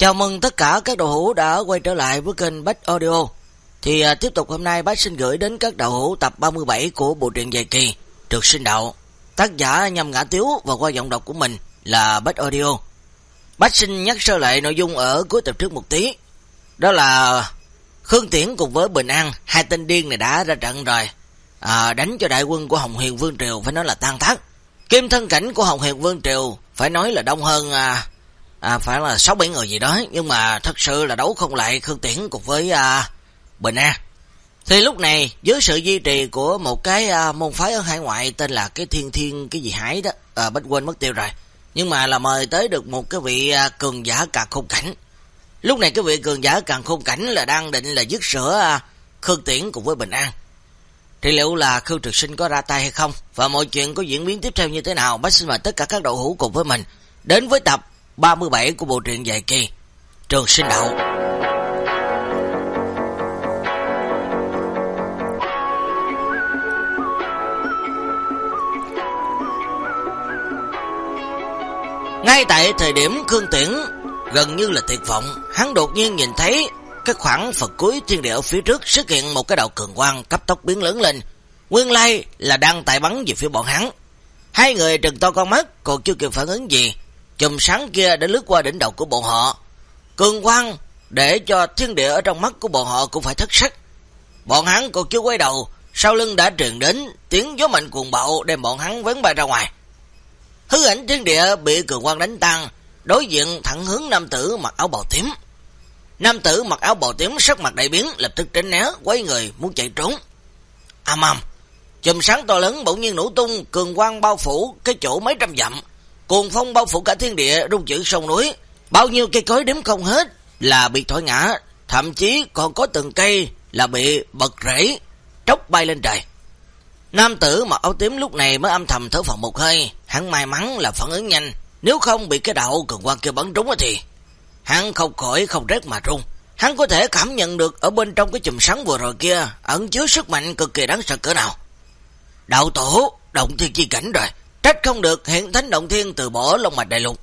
Chào mừng tất cả các đầu hữu đã quay trở lại với kênh Bách Audio. Thì à, tiếp tục hôm nay Bách xin gửi đến các đầu hữu tập 37 của bộ truyện dài kỳ Trượt sinh đạo. Tác giả nhằm ngã tiếu và qua giọng đọc của mình là Bách Audio. Bách xin nhắc sơ lại nội dung ở cuối tập trước một tí. Đó là Khương Tiễn cùng với Bình An, hai tên điên này đã ra trận rồi. À, đánh cho đại quân của Hồng Huyền Vương Triều phải nói là tan tác. Kim thân cảnh của Hồng Huyền Vương Triều phải nói là đông hơn à, à, phải là 6-7 người gì đó, nhưng mà thật sự là đấu không lại Khương Tiễn cùng với à, Bình An. Thì lúc này, dưới sự duy trì của một cái à, môn phái ở hải ngoại tên là cái thiên thiên cái gì hải đó, à, bách quên mất tiêu rồi. Nhưng mà là mời tới được một cái vị à, cường giả càng khôn cảnh. Lúc này cái vị cường giả càng khôn cảnh là đang định là dứt sữa à, Khương Tiễn cùng với Bình An. Thì liệu là Khương Trực Sinh có ra tay hay không? Và mọi chuyện có diễn biến tiếp theo như thế nào? Bác xin mời tất cả các đầu hữu cùng với mình đến với tập 37 của bộ truyện dài kỳ Trường Sinh Đạo. Ngay tại thời điểm Khương Tiễn gần như là tuyệt vọng, hắn đột nhiên nhìn thấy cái khoảng Phật cuối thiên địa ở phía trước xuất hiện một cái đạo cường quang cấp tốc biến lớn lên. Nguyên lai là đang tại bắn về phía bọn hắn. Hai người trừng to con mắt còn chưa kịp phản ứng gì, chùm sáng kia đã lướt qua đỉnh đầu của bọn họ. Cường quang để cho thiên địa ở trong mắt của bọn họ cũng phải thất sắc. Bọn hắn còn chưa quay đầu, sau lưng đã truyền đến tiếng gió mạnh cuồng bạo đem bọn hắn vấn bay ra ngoài. Hư ảnh thiên địa bị cường quang đánh tan, đối diện thẳng hướng nam tử mặc áo bào tím. Nam tử mặc áo bào tím sắc mặt đại biến, lập tức tránh né, quay người muốn chạy trốn. Ầm ầm, chùm sáng to lớn bỗng nhiên nổ tung, cường quang bao phủ cái chỗ mấy trăm dặm, cuồng phong bao phủ cả thiên địa, rung chuyển sông núi, bao nhiêu cây cối đếm không hết là bị thổi ngã, thậm chí còn có từng cây là bị bật rễ, tróc bay lên trời. Nam tử mặc áo tím lúc này mới âm thầm thở phào một hơi, hắn may mắn là phản ứng nhanh, nếu không bị cái đạo cường quan kia bắn trúng thì hắn không khỏi không rét mà run. Hắn có thể cảm nhận được ở bên trong cái chùm sáng vừa rồi kia ẩn chứa sức mạnh cực kỳ đáng sợ cỡ nào. Đạo tổ, động thiên chi cảnh rồi, trách không được hiện thánh động thiên từ bỏ lông mạch đại lục.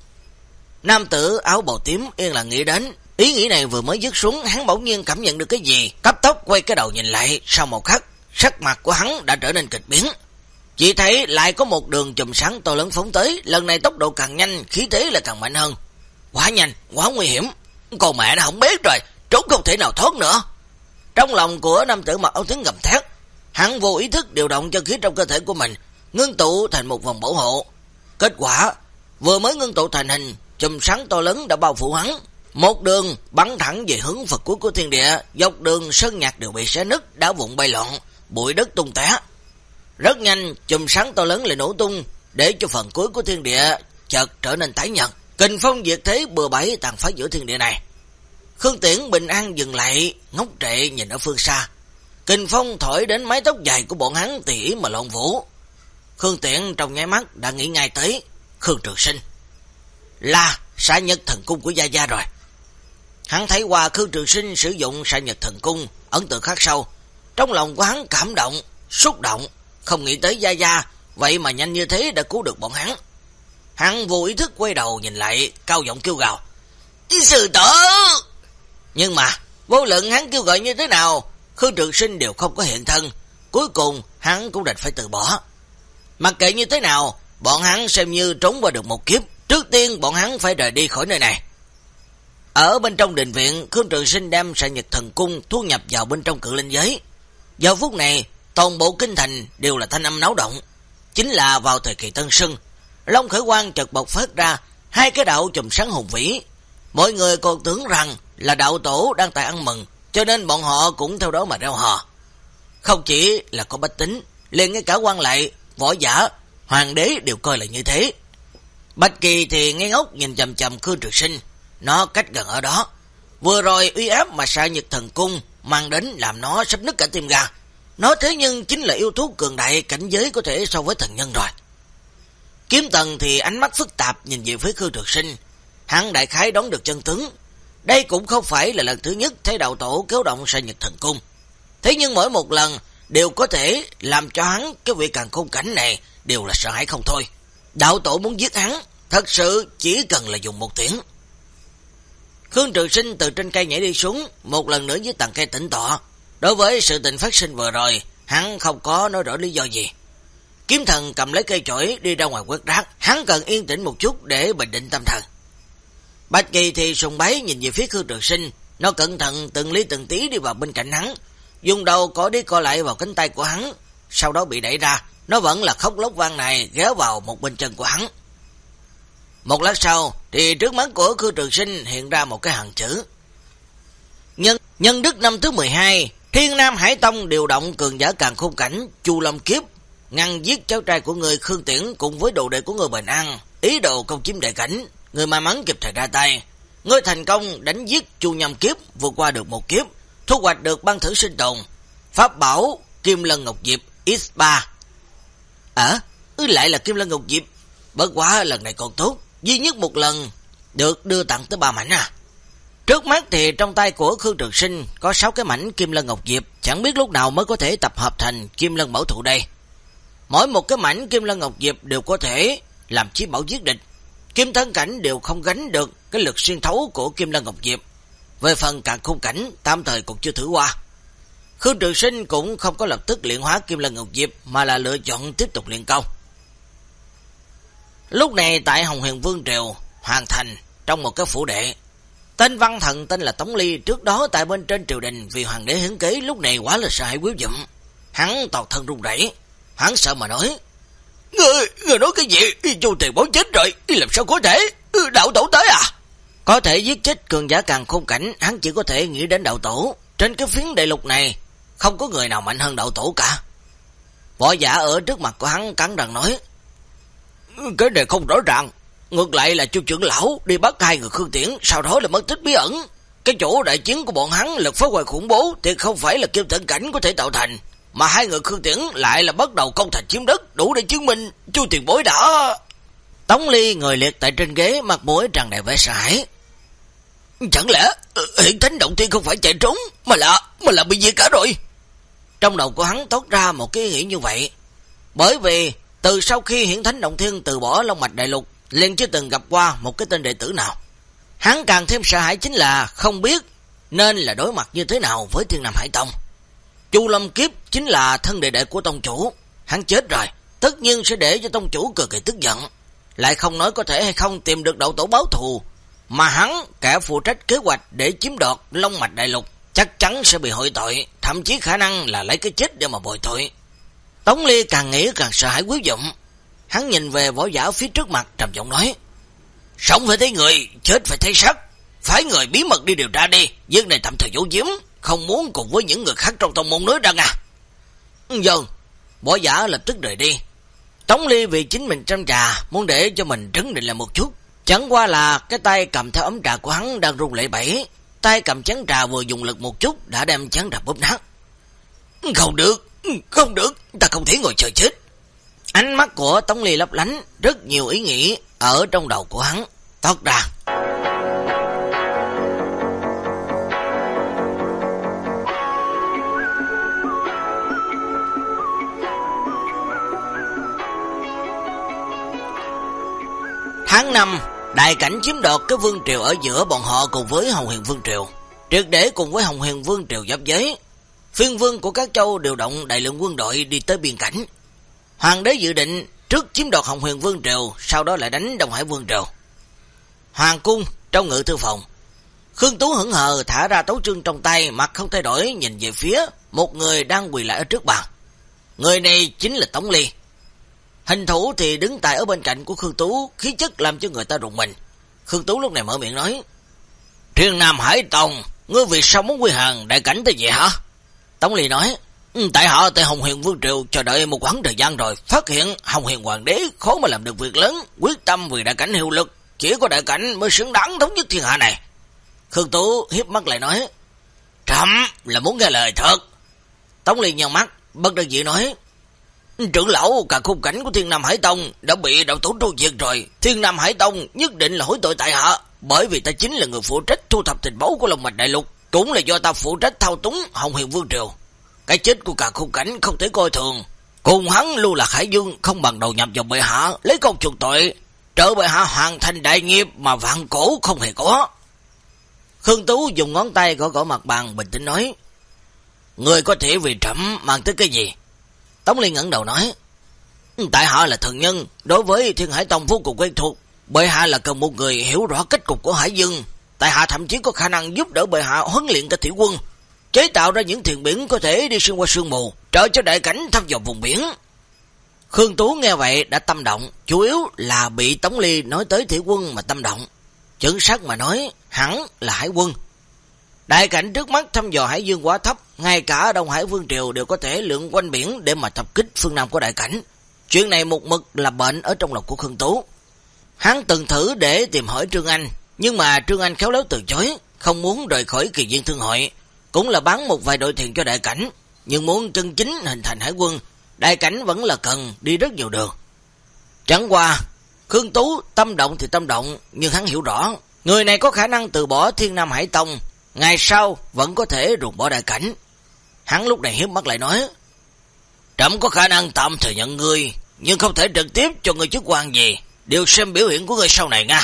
Nam tử áo bào tím yên là nghĩ đến, ý nghĩ này vừa mới dứt xuống, hắn bỗng nhiên cảm nhận được cái gì, cấp tốc quay cái đầu nhìn lại, sau một khắc, sắc mặt của hắn đã trở nên kịch biến. Chỉ thấy lại có một đường chùm sáng to lớn phóng tới, lần này tốc độ càng nhanh, khí thế là càng mạnh hơn. Quá nhanh, quá nguy hiểm, còn mẹ nó không biết rồi, trốn không thể nào thoát nữa. Trong lòng của nam tử mặc áo tiếng gầm thét, hắn vô ý thức điều động cho khí trong cơ thể của mình, ngưng tụ thành một vòng bảo hộ. Kết quả, vừa mới ngưng tụ thành hình, chùm sáng to lớn đã bao phủ hắn. Một đường bắn thẳng về hướng Phật cuối của thiên địa, dọc đường sơn nhạc đều bị xé nứt, đá vụn bay loạn, bụi đất tung té. Rất nhanh, chùm sáng to lớn lại nổ tung, để cho phần cuối của thiên địa chợt trở nên tái nhật. Kình phong diệt thế bừa bãi tàn phá giữa thiên địa này. Khương Tiễn bình an dừng lại, ngốc trệ nhìn ở phương xa. Kình phong thổi đến mái tóc dài của bọn hắn tỉ mà lộn vũ. Khương Tiễn trong nháy mắt đã nghĩ ngay tới Khương Trường Sinh. Là xã nhật thần cung của Gia Gia rồi. Hắn thấy qua Khương Trường Sinh sử dụng xã nhật thần cung, ấn tượng khác sâu. Trong lòng của hắn cảm động, xúc động, không nghĩ tới Gia Gia, vậy mà nhanh như thế đã cứu được bọn hắn. Hắn vô ý thức quay đầu nhìn lại, cao giọng kêu gào. Sư tử! Nhưng mà, vô luận hắn kêu gọi như thế nào, Khương Trường Sinh đều không có hiện thân. Cuối cùng, hắn cũng đành phải từ bỏ. Mặc kệ như thế nào, bọn hắn xem như trốn qua được một kiếp. Trước tiên, bọn hắn phải rời đi khỏi nơi này. Ở bên trong đình viện, Khương Trường Sinh đem sạ nhật thần cung thu nhập vào bên trong cự linh giới. Giờ phút này, toàn bộ kinh thành đều là thanh âm náo động. Chính là vào thời kỳ Tân Sưng, Long Khởi Quang chợt bộc phát ra hai cái đạo chùm sáng hùng vĩ. Mọi người còn tưởng rằng là đạo tổ đang tại ăn mừng, cho nên bọn họ cũng theo đó mà reo hò. Không chỉ là có bách tính, liền ngay cả quan lại, võ giả, hoàng đế đều coi là như thế. Bạch Kỳ thì ngay ngốc nhìn chầm chầm Khương Trực Sinh, nó cách gần ở đó. Vừa rồi uy áp mà xạ nhật thần cung mang đến làm nó sắp nứt cả tim gà. Nó thế nhưng chính là yêu thú cường đại cảnh giới có thể so với thần nhân rồi. Kiếm tần thì ánh mắt phức tạp nhìn về phía Khương Trực Sinh. Hắn đại khái đón được chân tướng. Đây cũng không phải là lần thứ nhất thấy đạo tổ kéo động sa nhật thần cung. Thế nhưng mỗi một lần đều có thể làm cho hắn cái vị càng khôn cảnh này đều là sợ hãi không thôi. Đạo tổ muốn giết hắn, thật sự chỉ cần là dùng một tiếng. Khương Trường Sinh từ trên cây nhảy đi xuống, một lần nữa với tầng cây tỉnh tọa. Đối với sự tình phát sinh vừa rồi, hắn không có nói rõ lý do gì. Kiếm thần cầm lấy cây chổi đi ra ngoài quét rác, hắn cần yên tĩnh một chút để bình định tâm thần. Bạch Kỳ thì sùng bái nhìn về phía Khương Trường Sinh, nó cẩn thận từng lý từng tí đi vào bên cạnh hắn, dùng đầu có đi co lại vào cánh tay của hắn, sau đó bị đẩy ra, nó vẫn là khóc lóc vang này ghé vào một bên chân của hắn. Một lát sau, thì trước mắt của Khương Trường Sinh hiện ra một cái hàng chữ. Nhân, nhân đức năm thứ 12, Thiên Nam Hải Tông điều động cường giả càng khung cảnh, Chu Lâm Kiếp, ngăn giết cháu trai của người Khương Tiễn cùng với đồ đệ của người Bình An, ý đồ công chiếm đại cảnh, người may mắn kịp thời ra tay. Ngươi thành công đánh giết Chu Nhâm Kiếp, vượt qua được một kiếp, thu hoạch được băng thử sinh tồn, pháp bảo Kim Lân Ngọc Diệp X3. À, lại là Kim Lân Ngọc Diệp, bất quá lần này còn tốt, duy nhất một lần được đưa tặng tới ba mảnh à. Trước mắt thì trong tay của Khương Trường Sinh có 6 cái mảnh Kim Lân Ngọc Diệp, chẳng biết lúc nào mới có thể tập hợp thành Kim Lân Bảo Thụ đây. Mỗi một cái mảnh Kim Lân Ngọc Diệp đều có thể làm chí bảo giết địch. Kim thân cảnh đều không gánh được cái lực xuyên thấu của Kim Lân Ngọc Diệp. Về phần càng khung cảnh, tạm thời cũng chưa thử qua. Khương Trường Sinh cũng không có lập tức luyện hóa Kim Lân Ngọc Diệp mà là lựa chọn tiếp tục luyện công. Lúc này tại Hồng Huyền Vương Triều, hoàn thành trong một cái phủ đệ. Tên văn thần tên là Tống Ly trước đó tại bên trên triều đình vì hoàng đế hiến kế lúc này quá là sợ hãi quyết dụm. Hắn toàn thân run rẩy, hắn sợ mà nói. Người, người nói cái gì? Chu tiền bố chết rồi, làm sao có thể? Ừ, đạo tổ tới à? Có thể giết chết cường giả càng khôn cảnh, hắn chỉ có thể nghĩ đến đạo tổ. Trên cái phiến đại lục này, không có người nào mạnh hơn đạo tổ cả. Võ giả ở trước mặt của hắn cắn răng nói. Cái này không rõ ràng. Ngược lại là chu trưởng lão đi bắt hai người Khương Tiễn, sau đó là mất tích bí ẩn. Cái chỗ đại chiến của bọn hắn lực phá hoại khủng bố thì không phải là kim tận cảnh có thể tạo thành. Mà hai người Khương Tiễn lại là bắt đầu công thành chiếm đất, đủ để chứng minh chu tiền bối đã... Tống Ly ngồi liệt tại trên ghế, mặt mũi tràn đầy vẻ sợ hãi. Chẳng lẽ ờ, hiện thánh động thiên không phải chạy trốn, mà là mà là bị gì cả rồi? Trong đầu của hắn tốt ra một cái nghĩ như vậy. Bởi vì từ sau khi hiển thánh động thiên từ bỏ Long Mạch Đại Lục, liền chưa từng gặp qua một cái tên đệ tử nào. Hắn càng thêm sợ hãi chính là không biết nên là đối mặt như thế nào với Thiên Nam Hải Tông. Chu Lâm Kiếp chính là thân đệ đệ của tông chủ, hắn chết rồi, tất nhiên sẽ để cho tông chủ cực kỳ tức giận, lại không nói có thể hay không tìm được đậu tổ báo thù, mà hắn kẻ phụ trách kế hoạch để chiếm đoạt Long Mạch Đại Lục, chắc chắn sẽ bị hội tội, thậm chí khả năng là lấy cái chết để mà bồi tội. Tống Ly càng nghĩ càng sợ hãi quý dụng. Hắn nhìn về võ giả phía trước mặt trầm giọng nói. Sống phải thấy người, chết phải thấy sắc. Phải người bí mật đi điều tra đi. Việc này tạm thời vô diếm. Không muốn cùng với những người khác trong tông môn nói rằng à. Dần, võ giả lập tức rời đi. Tống Ly vì chính mình chăm trà, muốn để cho mình trấn định lại một chút. Chẳng qua là cái tay cầm theo ấm trà của hắn đang rung lệ bẫy. Tay cầm chén trà vừa dùng lực một chút đã đem chén trà bóp nát. Không được, không được, ta không thể ngồi chờ chết. Ánh mắt của Tống Ly lấp lánh, rất nhiều ý nghĩ ở trong đầu của hắn, thoát ra. Tháng 5, đại cảnh chiếm đoạt cái vương triều ở giữa bọn họ cùng với Hồng hiền Vương Triều. Triệt để cùng với Hồng hiền Vương Triều giáp giới, phiên vương của các châu điều động đại lượng quân đội đi tới biên cảnh. Hoàng đế dự định trước chiếm đoạt Hồng Huyền Vương Triều, sau đó lại đánh Đông Hải Vương Triều. Hoàng cung trong ngự thư phòng. Khương Tú hững hờ thả ra tấu trương trong tay, mặt không thay đổi nhìn về phía một người đang quỳ lại ở trước bàn. Người này chính là Tống Ly. Hình thủ thì đứng tại ở bên cạnh của Khương Tú, khí chất làm cho người ta rùng mình. Khương Tú lúc này mở miệng nói, Thiên Nam Hải Tông, ngươi vì sao muốn quy hàng đại cảnh tới vậy hả? Tống Ly nói, ừ, tại họ tại Hồng Huyền Vương Triều chờ đợi một khoảng thời gian rồi, phát hiện Hồng Huyền Hoàng đế khó mà làm được việc lớn, quyết tâm vì đại cảnh hiệu lực, chỉ có đại cảnh mới xứng đáng thống nhất thiên hạ này. Khương Tú hiếp mắt lại nói, Trầm là muốn nghe lời thật. Tống Ly nhau mắt, bất đắc dĩ nói, Trưởng lão cả khung cảnh của Thiên Nam Hải Tông đã bị đạo tổ tru diệt rồi. Thiên Nam Hải Tông nhất định là hối tội tại hạ. Bởi vì ta chính là người phụ trách thu thập tình báo của Long Mạch Đại Lục. Cũng là do ta phụ trách thao túng Hồng Hiền Vương Triều. Cái chết của cả khung cảnh không thể coi thường. Cùng hắn lưu lạc Hải Dương không bằng đầu nhập vào bệ hạ, lấy công chuộc tội. trở bệ hạ hoàn thành đại nghiệp mà vạn cổ không hề có. Khương Tú dùng ngón tay gõ gõ mặt bàn bình tĩnh nói. Người có thể vì trẫm mang tới cái gì? Tống Liên ngẩn đầu nói. Tại hạ là thần nhân, đối với Thiên Hải Tông vô cùng quen thuộc. Bệ hạ là cần một người hiểu rõ kết cục của Hải Dương. Tại hạ thậm chí có khả năng giúp đỡ bệ hạ huấn luyện cả thủy quân. Chế tạo ra những thuyền biển có thể đi xuyên qua sương mù, trợ cho đại cảnh thăm dò vùng biển. Khương Tú nghe vậy đã tâm động, chủ yếu là bị Tống Ly nói tới thủy quân mà tâm động. Chứng sắc mà nói, hẳn là hải quân. Đại cảnh trước mắt thăm dò hải dương quá thấp, ngay cả Đông Hải Vương Triều đều có thể lượng quanh biển để mà tập kích phương Nam của đại cảnh. Chuyện này một mực là bệnh ở trong lòng của Khương Tú. Hắn từng thử để tìm hỏi Trương Anh, nhưng mà Trương Anh khéo léo từ chối, không muốn rời khỏi kỳ viên thương hội, cũng là bán một vài đội thuyền cho đại cảnh, nhưng muốn chân chính hình thành hải quân, đại cảnh vẫn là cần đi rất nhiều đường. Chẳng qua, Khương Tú tâm động thì tâm động, nhưng hắn hiểu rõ, người này có khả năng từ bỏ Thiên Nam Hải Tông, ngày sau vẫn có thể ruồng bỏ đại cảnh. Hắn lúc này hiếp mắt lại nói, Trẫm có khả năng tạm thừa nhận ngươi, nhưng không thể trực tiếp cho ngươi chức quan gì, đều xem biểu hiện của ngươi sau này nha.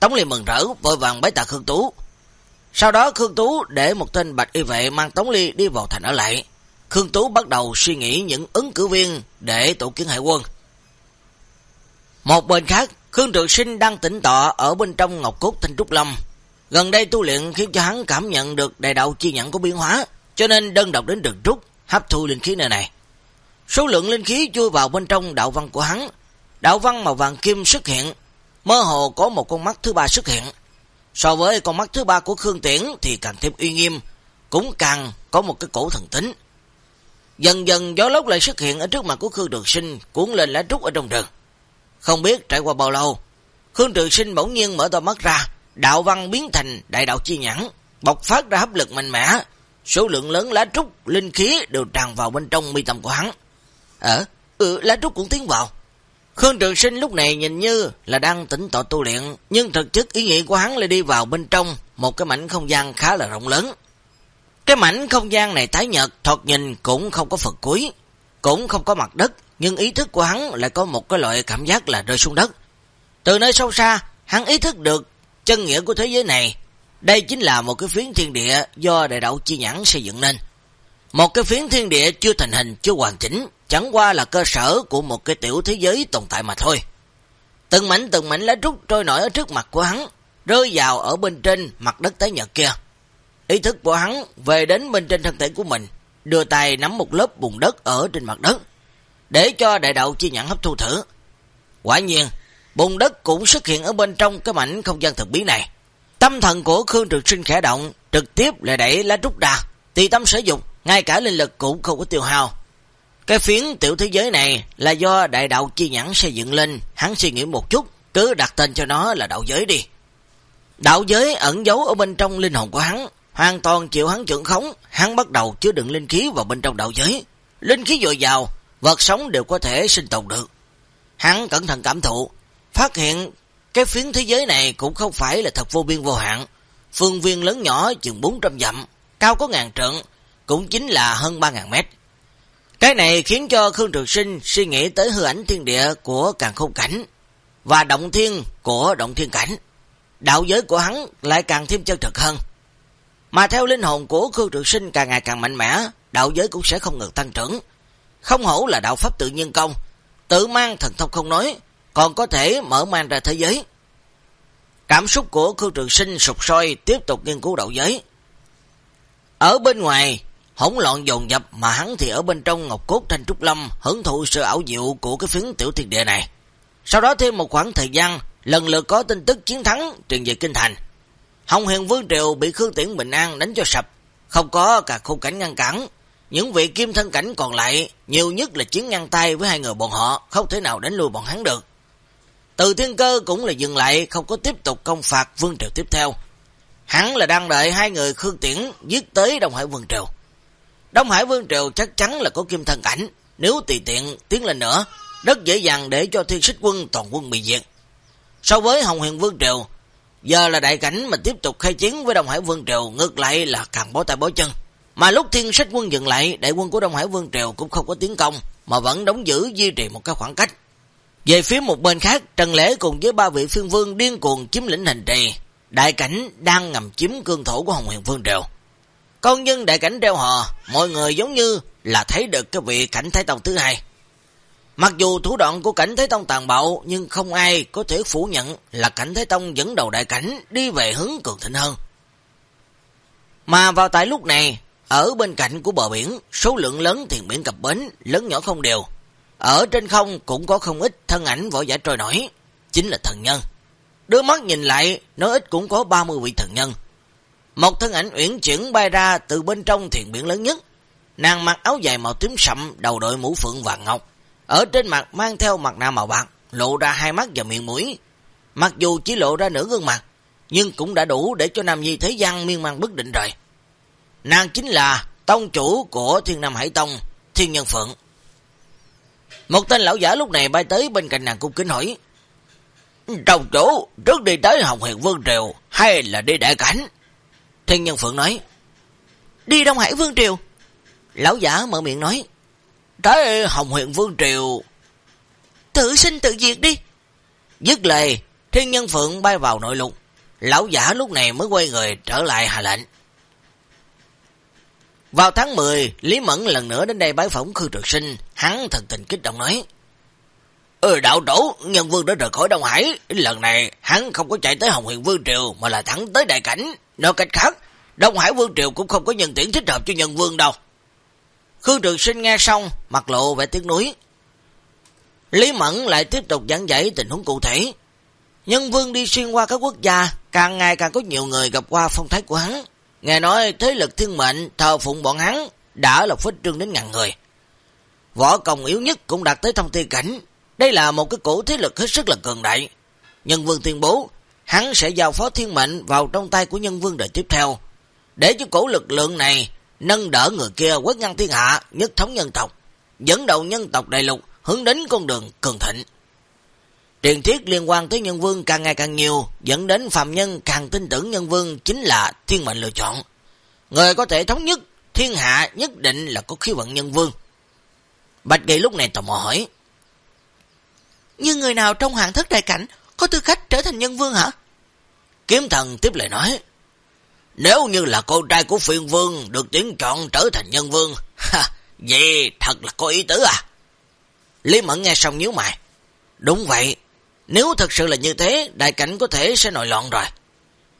Tống Liên mừng rỡ, vội vàng bái tạ Khương Tú. Sau đó Khương Tú để một tên bạch y vệ mang Tống Ly đi vào thành ở lại. Khương Tú bắt đầu suy nghĩ những ứng cử viên để tổ kiến hải quân. Một bên khác, Khương Trường Sinh đang tĩnh tọa ở bên trong Ngọc Cốt Thanh Trúc Lâm. Gần đây tu luyện khiến cho hắn cảm nhận được đại đạo chi nhận của biến hóa, cho nên đơn độc đến đường trúc, hấp thu linh khí nơi này. Số lượng linh khí chui vào bên trong đạo văn của hắn. Đạo văn màu vàng kim xuất hiện, mơ hồ có một con mắt thứ ba xuất hiện. So với con mắt thứ ba của Khương Tiễn thì càng thêm uy nghiêm, cũng càng có một cái cổ thần tính. Dần dần gió lốc lại xuất hiện ở trước mặt của Khương Trường Sinh, cuốn lên lá trúc ở trong rừng. Không biết trải qua bao lâu, Khương Trường Sinh bỗng nhiên mở to mắt ra, đạo văn biến thành đại đạo chi nhãn, bộc phát ra hấp lực mạnh mẽ, số lượng lớn lá trúc, linh khí đều tràn vào bên trong mi tâm của hắn. Ờ, ừ, lá trúc cũng tiến vào. Khương Trường Sinh lúc này nhìn như là đang tỉnh tọa tu luyện, nhưng thực chất ý nghĩa của hắn là đi vào bên trong một cái mảnh không gian khá là rộng lớn. Cái mảnh không gian này tái nhật, thoạt nhìn cũng không có phần cuối, cũng không có mặt đất, nhưng ý thức của hắn lại có một cái loại cảm giác là rơi xuống đất. Từ nơi sâu xa, hắn ý thức được chân nghĩa của thế giới này. Đây chính là một cái phiến thiên địa do đại đạo chi nhãn xây dựng nên. Một cái phiến thiên địa chưa thành hình, chưa hoàn chỉnh, chẳng qua là cơ sở của một cái tiểu thế giới tồn tại mà thôi. Từng mảnh từng mảnh lá trúc trôi nổi ở trước mặt của hắn, rơi vào ở bên trên mặt đất tái nhật kia. Ý thức của hắn về đến bên trên thân thể của mình, đưa tay nắm một lớp bùn đất ở trên mặt đất, để cho đại đạo chi nhãn hấp thu thử. Quả nhiên, bùn đất cũng xuất hiện ở bên trong cái mảnh không gian thực bí này. Tâm thần của Khương Trực Sinh khẽ động, trực tiếp lại đẩy lá trúc ra, tùy tâm sử dụng, ngay cả linh lực cũng không có tiêu hao. Cái phiến tiểu thế giới này là do đại đạo chi nhãn xây dựng lên, hắn suy nghĩ một chút, cứ đặt tên cho nó là đạo giới đi. Đạo giới ẩn giấu ở bên trong linh hồn của hắn, hoàn toàn chịu hắn trưởng khống, hắn bắt đầu chứa đựng linh khí vào bên trong đạo giới. Linh khí dồi dào, vật sống đều có thể sinh tồn được. Hắn cẩn thận cảm thụ, phát hiện cái phiến thế giới này cũng không phải là thật vô biên vô hạn. Phương viên lớn nhỏ chừng 400 dặm, cao có ngàn trượng, cũng chính là hơn 3.000 mét. Cái này khiến cho Khương Trường Sinh suy nghĩ tới hư ảnh thiên địa của càng khôn cảnh và động thiên của động thiên cảnh. Đạo giới của hắn lại càng thêm chân thực hơn. Mà theo linh hồn của Khương Trường Sinh càng ngày càng mạnh mẽ, đạo giới cũng sẽ không ngừng tăng trưởng. Không hổ là đạo pháp tự nhiên công, tự mang thần thông không nói, còn có thể mở mang ra thế giới. Cảm xúc của Khương Trường Sinh sụp sôi tiếp tục nghiên cứu đạo giới. Ở bên ngoài, hỗn loạn dồn dập mà hắn thì ở bên trong ngọc cốt thanh trúc lâm hưởng thụ sự ảo diệu của cái phiến tiểu thiên địa này. Sau đó thêm một khoảng thời gian, lần lượt có tin tức chiến thắng truyền về kinh thành. Hồng Huyền Vương Triều bị Khương Tiễn Bình An đánh cho sập, không có cả khung cảnh ngăn cản. Những vị kim thân cảnh còn lại, nhiều nhất là chiến ngăn tay với hai người bọn họ, không thể nào đánh lui bọn hắn được. Từ thiên cơ cũng là dừng lại, không có tiếp tục công phạt Vương Triều tiếp theo. Hắn là đang đợi hai người Khương Tiễn giết tới Đông Hải Vương Triều. Đông Hải Vương Triều chắc chắn là có kim thần cảnh, nếu tùy tiện tiến lên nữa, rất dễ dàng để cho thiên xích quân toàn quân bị diệt. So với Hồng Huyền Vương Triều, giờ là đại cảnh mà tiếp tục khai chiến với Đông Hải Vương Triều, ngược lại là càng bó tay bó chân. Mà lúc thiên sách quân dừng lại, đại quân của Đông Hải Vương Triều cũng không có tiến công, mà vẫn đóng giữ duy trì một cái khoảng cách. Về phía một bên khác, Trần Lễ cùng với ba vị phiên vương điên cuồng chiếm lĩnh hành trì. đại cảnh đang ngầm chiếm cương thổ của Hồng Huyền Vương Triều. Con nhân đại cảnh treo hò, mọi người giống như là thấy được cái vị cảnh Thái Tông thứ hai. Mặc dù thủ đoạn của cảnh Thái Tông tàn bạo, nhưng không ai có thể phủ nhận là cảnh Thái Tông dẫn đầu đại cảnh đi về hướng cường thịnh hơn. Mà vào tại lúc này, ở bên cạnh của bờ biển, số lượng lớn thiền biển cập bến, lớn nhỏ không đều. Ở trên không cũng có không ít thân ảnh võ giả trôi nổi, chính là thần nhân. Đưa mắt nhìn lại, nói ít cũng có 30 vị thần nhân. Một thân ảnh uyển chuyển bay ra từ bên trong thiền biển lớn nhất. Nàng mặc áo dài màu tím sậm, đầu đội mũ phượng vàng ngọc. Ở trên mặt mang theo mặt nạ màu bạc, lộ ra hai mắt và miệng mũi. Mặc dù chỉ lộ ra nửa gương mặt, nhưng cũng đã đủ để cho Nam Nhi thế gian miên man bất định rồi. Nàng chính là tông chủ của Thiên Nam Hải Tông, Thiên Nhân Phượng. Một tên lão giả lúc này bay tới bên cạnh nàng cung kính hỏi. trong chủ, trước đi tới Hồng Hiền Vương Triều, hay là đi đại cảnh? Thiên Nhân Phượng nói. Đi Đông Hải Vương Triều. Lão giả mở miệng nói. Tới Hồng Huyền Vương Triều. Tự sinh tự diệt đi. Dứt lời, Thiên Nhân Phượng bay vào nội lục. Lão giả lúc này mới quay người trở lại hạ lệnh. Vào tháng 10, Lý Mẫn lần nữa đến đây bái phỏng Khư Trực Sinh, hắn thần tình kích động nói. Ừ, đạo tổ, nhân vương đã rời khỏi Đông Hải, lần này hắn không có chạy tới Hồng Huyền Vương Triều mà là thẳng tới đại cảnh. Nói cách khác, Đông Hải Vương Triều cũng không có nhân tiễn thích hợp cho nhân vương đâu. Khư Trực Sinh nghe xong, mặt lộ vẻ tiếng núi. Lý Mẫn lại tiếp tục giảng giải tình huống cụ thể. Nhân vương đi xuyên qua các quốc gia, càng ngày càng có nhiều người gặp qua phong thái của hắn, Nghe nói thế lực thiên mệnh thờ phụng bọn hắn đã là phích trương đến ngàn người. Võ công yếu nhất cũng đạt tới thông thi cảnh. Đây là một cái cổ thế lực hết sức là cường đại. Nhân vương tuyên bố, hắn sẽ giao phó thiên mệnh vào trong tay của nhân vương đời tiếp theo. Để cho cổ lực lượng này nâng đỡ người kia quét ngăn thiên hạ, nhất thống nhân tộc, dẫn đầu nhân tộc đại lục hướng đến con đường cường thịnh. Truyền thuyết liên quan tới nhân vương càng ngày càng nhiều, dẫn đến phạm nhân càng tin tưởng nhân vương chính là thiên mệnh lựa chọn. Người có thể thống nhất, thiên hạ nhất định là có khí vận nhân vương. Bạch Kỳ lúc này tò mò hỏi. Nhưng người nào trong hoàng thất đại cảnh có tư cách trở thành nhân vương hả? Kiếm thần tiếp lời nói. Nếu như là cô trai của phiên vương được tuyển chọn trở thành nhân vương, ha, vậy thật là có ý tứ à? Lý Mẫn nghe xong nhíu mày. Đúng vậy, nếu thật sự là như thế, đại cảnh có thể sẽ nổi loạn rồi.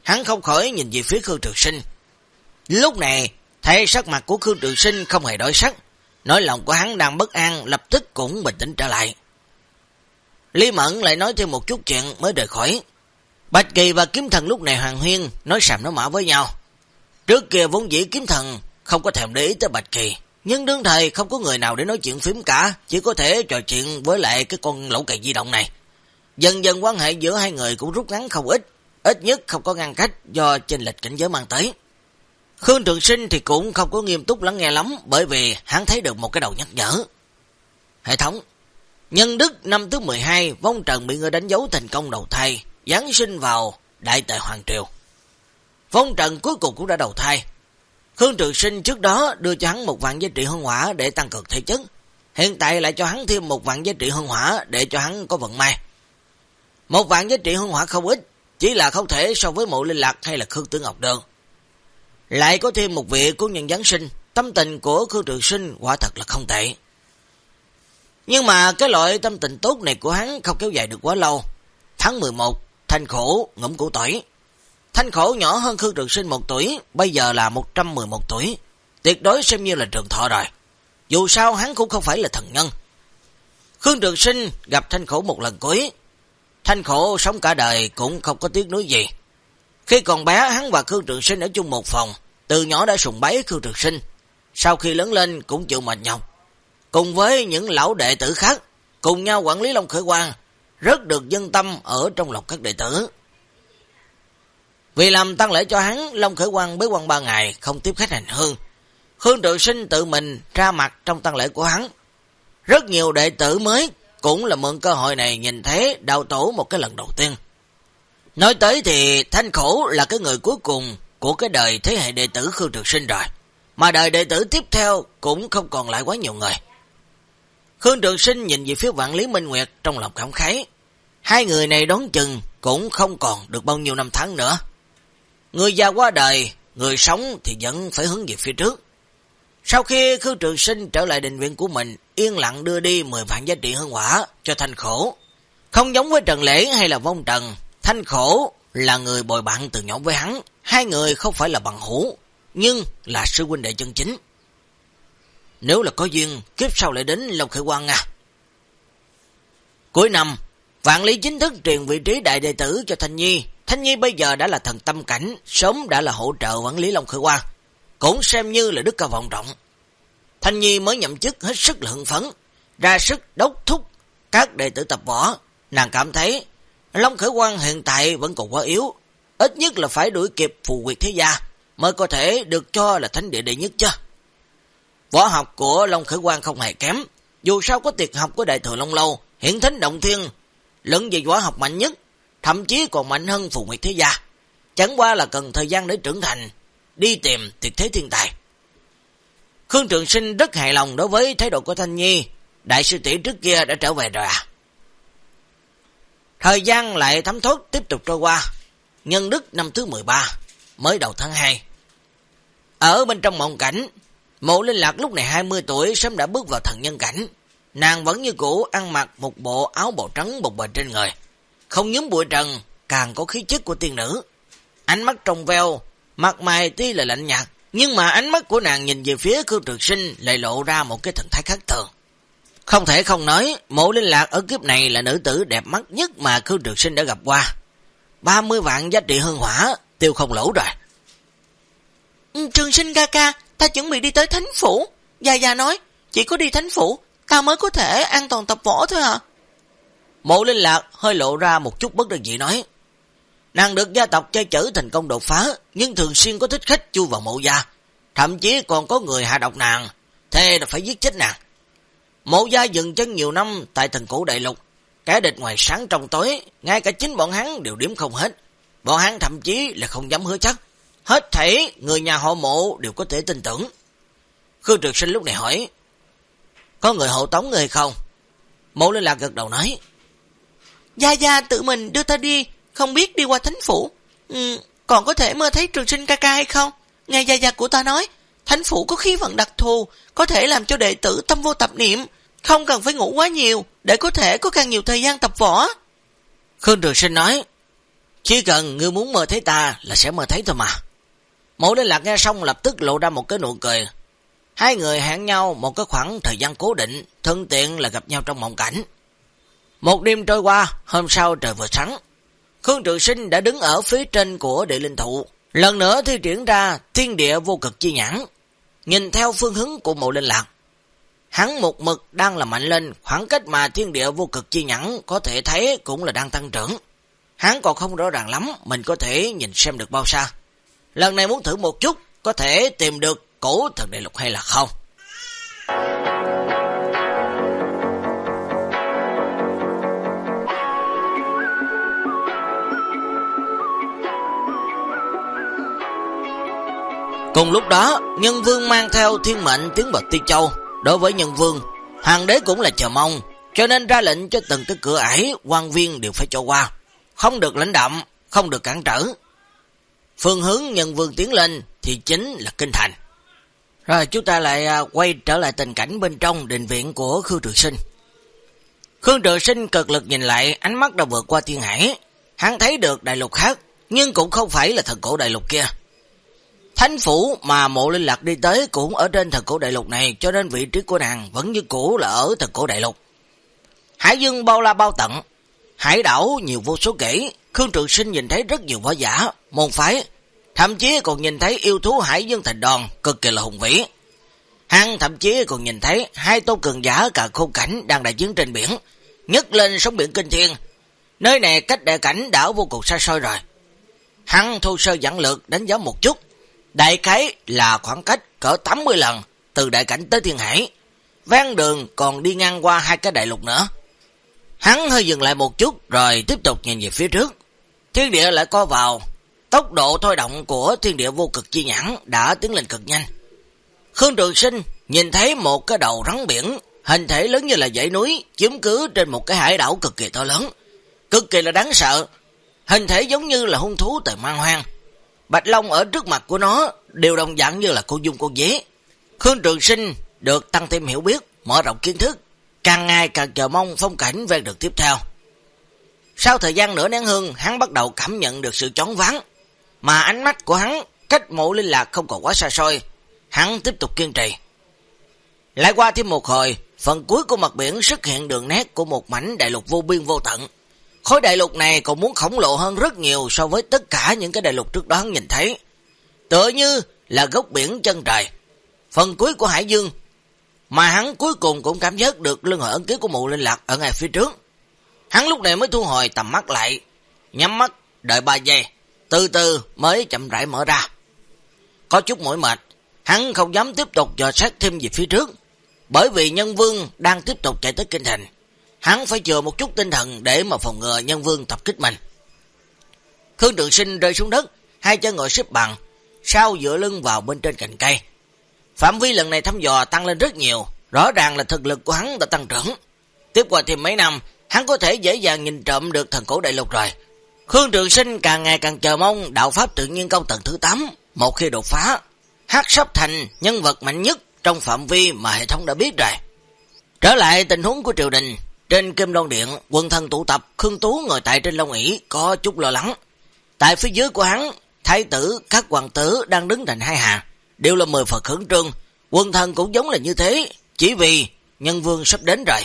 Hắn không khỏi nhìn về phía Khương Trường Sinh. Lúc này, thấy sắc mặt của Khương Trường Sinh không hề đổi sắc. Nói lòng của hắn đang bất an, lập tức cũng bình tĩnh trở lại. Lý Mẫn lại nói thêm một chút chuyện mới rời khỏi. Bạch Kỳ và Kiếm Thần lúc này hoàng huyên, nói sàm nói mã với nhau. Trước kia vốn dĩ Kiếm Thần không có thèm để ý tới Bạch Kỳ. Nhưng đương thời không có người nào để nói chuyện phím cả, chỉ có thể trò chuyện với lại cái con lỗ cày di động này. Dần dần quan hệ giữa hai người cũng rút ngắn không ít, ít nhất không có ngăn cách do chênh lệch cảnh giới mang tới. Khương Trường Sinh thì cũng không có nghiêm túc lắng nghe lắm bởi vì hắn thấy được một cái đầu nhắc nhở. Hệ thống Nhân Đức năm thứ 12 Vong Trần bị người đánh dấu thành công đầu thai Giáng sinh vào Đại tệ Hoàng Triều Vong Trần cuối cùng cũng đã đầu thai Khương Trường Sinh trước đó đưa cho hắn một vạn giá trị hương hỏa để tăng cực thể chất Hiện tại lại cho hắn thêm một vạn giá trị hương hỏa để cho hắn có vận may một vạn giá trị hương hỏa không ít, chỉ là không thể so với mộ linh lạc hay là Khương Tử Ngọc được. Lại có thêm một vị của nhân Giáng sinh, tâm tình của Khương Trường Sinh quả thật là không tệ. Nhưng mà cái loại tâm tình tốt này của hắn không kéo dài được quá lâu. Tháng 11, Thanh Khổ ngẫm củ tỏi. Thanh Khổ nhỏ hơn Khương Trường Sinh một tuổi, bây giờ là 111 tuổi. Tuyệt đối xem như là trường thọ rồi. Dù sao hắn cũng không phải là thần nhân. Khương Trường Sinh gặp Thanh Khổ một lần cuối, Thanh khổ sống cả đời cũng không có tiếc nuối gì. Khi còn bé hắn và Khương Trường Sinh ở chung một phòng, từ nhỏ đã sùng bái Khương Trường Sinh. Sau khi lớn lên cũng chịu mệt nhọc. Cùng với những lão đệ tử khác, cùng nhau quản lý Long Khởi Quang, rất được dân tâm ở trong lòng các đệ tử. Vì làm tăng lễ cho hắn, Long Khởi Quang bế quan ba ngày, không tiếp khách hành hương. Khương Trường Sinh tự mình ra mặt trong tăng lễ của hắn. Rất nhiều đệ tử mới cũng là mượn cơ hội này nhìn thấy đạo tổ một cái lần đầu tiên. Nói tới thì Thanh Khổ là cái người cuối cùng của cái đời thế hệ đệ tử Khương trường Sinh rồi. Mà đời đệ tử tiếp theo cũng không còn lại quá nhiều người. Khương Trường Sinh nhìn về phía vạn Lý Minh Nguyệt trong lòng cảm khái. Hai người này đón chừng cũng không còn được bao nhiêu năm tháng nữa. Người già qua đời, người sống thì vẫn phải hướng về phía trước. Sau khi Khương Trường Sinh trở lại định viện của mình, yên lặng đưa đi 10 vạn giá trị hương quả cho Thanh Khổ. Không giống với Trần Lễ hay là Vong Trần, Thanh Khổ là người bồi bạn từ nhỏ với hắn, hai người không phải là bằng hữu, nhưng là sư huynh đệ chân chính. Nếu là có duyên, kiếp sau lại đến Long Khởi Quang à. Cuối năm, Vạn Lý chính thức truyền vị trí đại đệ tử cho Thanh Nhi. Thanh Nhi bây giờ đã là thần tâm cảnh, sớm đã là hỗ trợ quản lý Long Khởi Quang, cũng xem như là đức cao vọng trọng. Thanh Nhi mới nhậm chức hết sức là hưng phấn, ra sức đốc thúc các đệ tử tập võ. Nàng cảm thấy Long Khởi Quang hiện tại vẫn còn quá yếu, ít nhất là phải đuổi kịp phù quyệt thế gia, mới có thể được cho là thánh địa đệ nhất chứ. Võ học của Long Khởi Quang không hề kém, dù sao có tiệc học của đại thừa Long Lâu, hiện thánh động thiên, lẫn về võ học mạnh nhất, thậm chí còn mạnh hơn phù nguyệt thế gia. Chẳng qua là cần thời gian để trưởng thành, đi tìm tuyệt thế thiên tài. Khương Trường Sinh rất hài lòng đối với thái độ của Thanh Nhi, đại sư tỷ trước kia đã trở về rồi à. Thời gian lại thấm thốt tiếp tục trôi qua, nhân đức năm thứ 13, mới đầu tháng 2. Ở bên trong mộng cảnh, mộ linh lạc lúc này 20 tuổi sớm đã bước vào thần nhân cảnh. Nàng vẫn như cũ ăn mặc một bộ áo bào trắng bột bềnh trên người. Không nhúm bụi trần, càng có khí chất của tiên nữ. Ánh mắt trong veo, mặt mày tuy là lạnh nhạt, nhưng mà ánh mắt của nàng nhìn về phía Khương Trường Sinh lại lộ ra một cái thần thái khác thường. Không thể không nói, mộ linh lạc ở kiếp này là nữ tử đẹp mắt nhất mà Khương Trường Sinh đã gặp qua. 30 vạn giá trị hương hỏa, tiêu không lỗ rồi. Ừ, trường Sinh ca ca, ta chuẩn bị đi tới thánh phủ. Gia Gia nói, chỉ có đi thánh phủ, ta mới có thể an toàn tập võ thôi à. Mộ linh lạc hơi lộ ra một chút bất đắc dĩ nói. Nàng được gia tộc chơi chữ thành công đột phá, nhưng thường xuyên có thích khách chui vào mộ gia. Thậm chí còn có người hạ độc nàng, thế là phải giết chết nàng. Mộ gia dừng chân nhiều năm tại thành cổ đại lục, kẻ địch ngoài sáng trong tối, ngay cả chính bọn hắn đều điểm không hết. Bọn hắn thậm chí là không dám hứa chắc. Hết thể người nhà họ mộ đều có thể tin tưởng. Khương Trực Sinh lúc này hỏi, có người hộ tống người không? Mộ lên lạc gật đầu nói, Gia Gia tự mình đưa ta đi, không biết đi qua thánh phủ. Ừ, còn có thể mơ thấy trường sinh ca ca hay không? Nghe Gia Gia của ta nói, thánh phủ có khí vận đặc thù, có thể làm cho đệ tử tâm vô tập niệm, không cần phải ngủ quá nhiều, để có thể có càng nhiều thời gian tập võ. Khương Trường Sinh nói, chỉ cần ngươi muốn mơ thấy ta là sẽ mơ thấy thôi mà. Mộ Đinh Lạc nghe xong lập tức lộ ra một cái nụ cười. Hai người hẹn nhau một cái khoảng thời gian cố định, thân tiện là gặp nhau trong mộng cảnh. Một đêm trôi qua, hôm sau trời vừa sáng. Khương Trường Sinh đã đứng ở phía trên của địa linh thụ. Lần nữa thi triển ra thiên địa vô cực chi nhãn. Nhìn theo phương hướng của mộ linh lạc. Hắn một mực đang là mạnh lên, khoảng cách mà thiên địa vô cực chi nhãn có thể thấy cũng là đang tăng trưởng. Hắn còn không rõ ràng lắm, mình có thể nhìn xem được bao xa. Lần này muốn thử một chút, có thể tìm được cổ thần đại lục hay là không? Cùng lúc đó, nhân vương mang theo thiên mệnh tiến bậc tiên châu. Đối với nhân vương, hoàng đế cũng là chờ mong, cho nên ra lệnh cho từng cái cửa ải, quan viên đều phải cho qua. Không được lãnh đậm, không được cản trở. Phương hướng nhân vương tiến lên thì chính là kinh thành. Rồi chúng ta lại à, quay trở lại tình cảnh bên trong đình viện của Khương Trường Sinh. Khương Trường Sinh cực lực nhìn lại, ánh mắt đã vượt qua thiên hải. Hắn thấy được đại lục khác, nhưng cũng không phải là thần cổ đại lục kia. Thánh phủ mà mộ linh lạc đi tới cũng ở trên thần cổ đại lục này, cho nên vị trí của nàng vẫn như cũ là ở thần cổ đại lục. Hải dương bao la bao tận, hải đảo nhiều vô số kể, Khương Trường Sinh nhìn thấy rất nhiều võ giả, môn phái, thậm chí còn nhìn thấy yêu thú hải dương thành đòn, cực kỳ là hùng vĩ. Hắn thậm chí còn nhìn thấy hai tôn cường giả cả khung cảnh đang đại chiến trên biển, nhấc lên sóng biển kinh thiên. Nơi này cách đại cảnh đảo vô cùng xa xôi rồi. Hắn thu sơ dẫn lược đánh giá một chút, Đại khái là khoảng cách cỡ 80 lần từ đại cảnh tới thiên hải. Vang đường còn đi ngang qua hai cái đại lục nữa. Hắn hơi dừng lại một chút rồi tiếp tục nhìn về phía trước. Thiên địa lại co vào. Tốc độ thôi động của thiên địa vô cực chi nhãn đã tiến lên cực nhanh. Khương Trường Sinh nhìn thấy một cái đầu rắn biển, hình thể lớn như là dãy núi, chiếm cứ trên một cái hải đảo cực kỳ to lớn. Cực kỳ là đáng sợ, hình thể giống như là hung thú từ mang hoang. Bạch Long ở trước mặt của nó đều đồng dạng như là cô dung cô dế. Khương Trường Sinh được tăng thêm hiểu biết, mở rộng kiến thức, càng ngày càng chờ mong phong cảnh ven được tiếp theo. Sau thời gian nửa nén hương, hắn bắt đầu cảm nhận được sự chóng vắng, mà ánh mắt của hắn cách mộ linh lạc không còn quá xa xôi. Hắn tiếp tục kiên trì. Lại qua thêm một hồi, phần cuối của mặt biển xuất hiện đường nét của một mảnh đại lục vô biên vô tận. Khối đại lục này còn muốn khổng lồ hơn rất nhiều so với tất cả những cái đại lục trước đó hắn nhìn thấy. Tựa như là gốc biển chân trời. Phần cuối của hải dương, mà hắn cuối cùng cũng cảm giác được lưng hội ấn ký của mụ linh lạc ở ngay phía trước. Hắn lúc này mới thu hồi tầm mắt lại, nhắm mắt, đợi 3 giây, từ từ mới chậm rãi mở ra. Có chút mỏi mệt, hắn không dám tiếp tục dò sát thêm về phía trước, bởi vì nhân vương đang tiếp tục chạy tới kinh thành. Hắn phải chờ một chút tinh thần để mà phòng ngừa nhân vương tập kích mình. Khương Trường Sinh rơi xuống đất, hai chân ngồi xếp bằng, sau dựa lưng vào bên trên cành cây. Phạm vi lần này thăm dò tăng lên rất nhiều, rõ ràng là thực lực của hắn đã tăng trưởng. Tiếp qua thêm mấy năm, hắn có thể dễ dàng nhìn trộm được thần cổ đại lục rồi. Khương Trường Sinh càng ngày càng chờ mong đạo pháp tự nhiên công tầng thứ 8, một khi đột phá, hát sắp thành nhân vật mạnh nhất trong phạm vi mà hệ thống đã biết rồi. Trở lại tình huống của triều đình, trên Kim Loan Điện, quân thân tụ tập, Khương Tú ngồi tại trên Long ỷ có chút lo lắng. Tại phía dưới của hắn, thái tử, các hoàng tử đang đứng thành hai hàng, đều là mười Phật khẩn trương, quân thân cũng giống là như thế, chỉ vì nhân vương sắp đến rồi.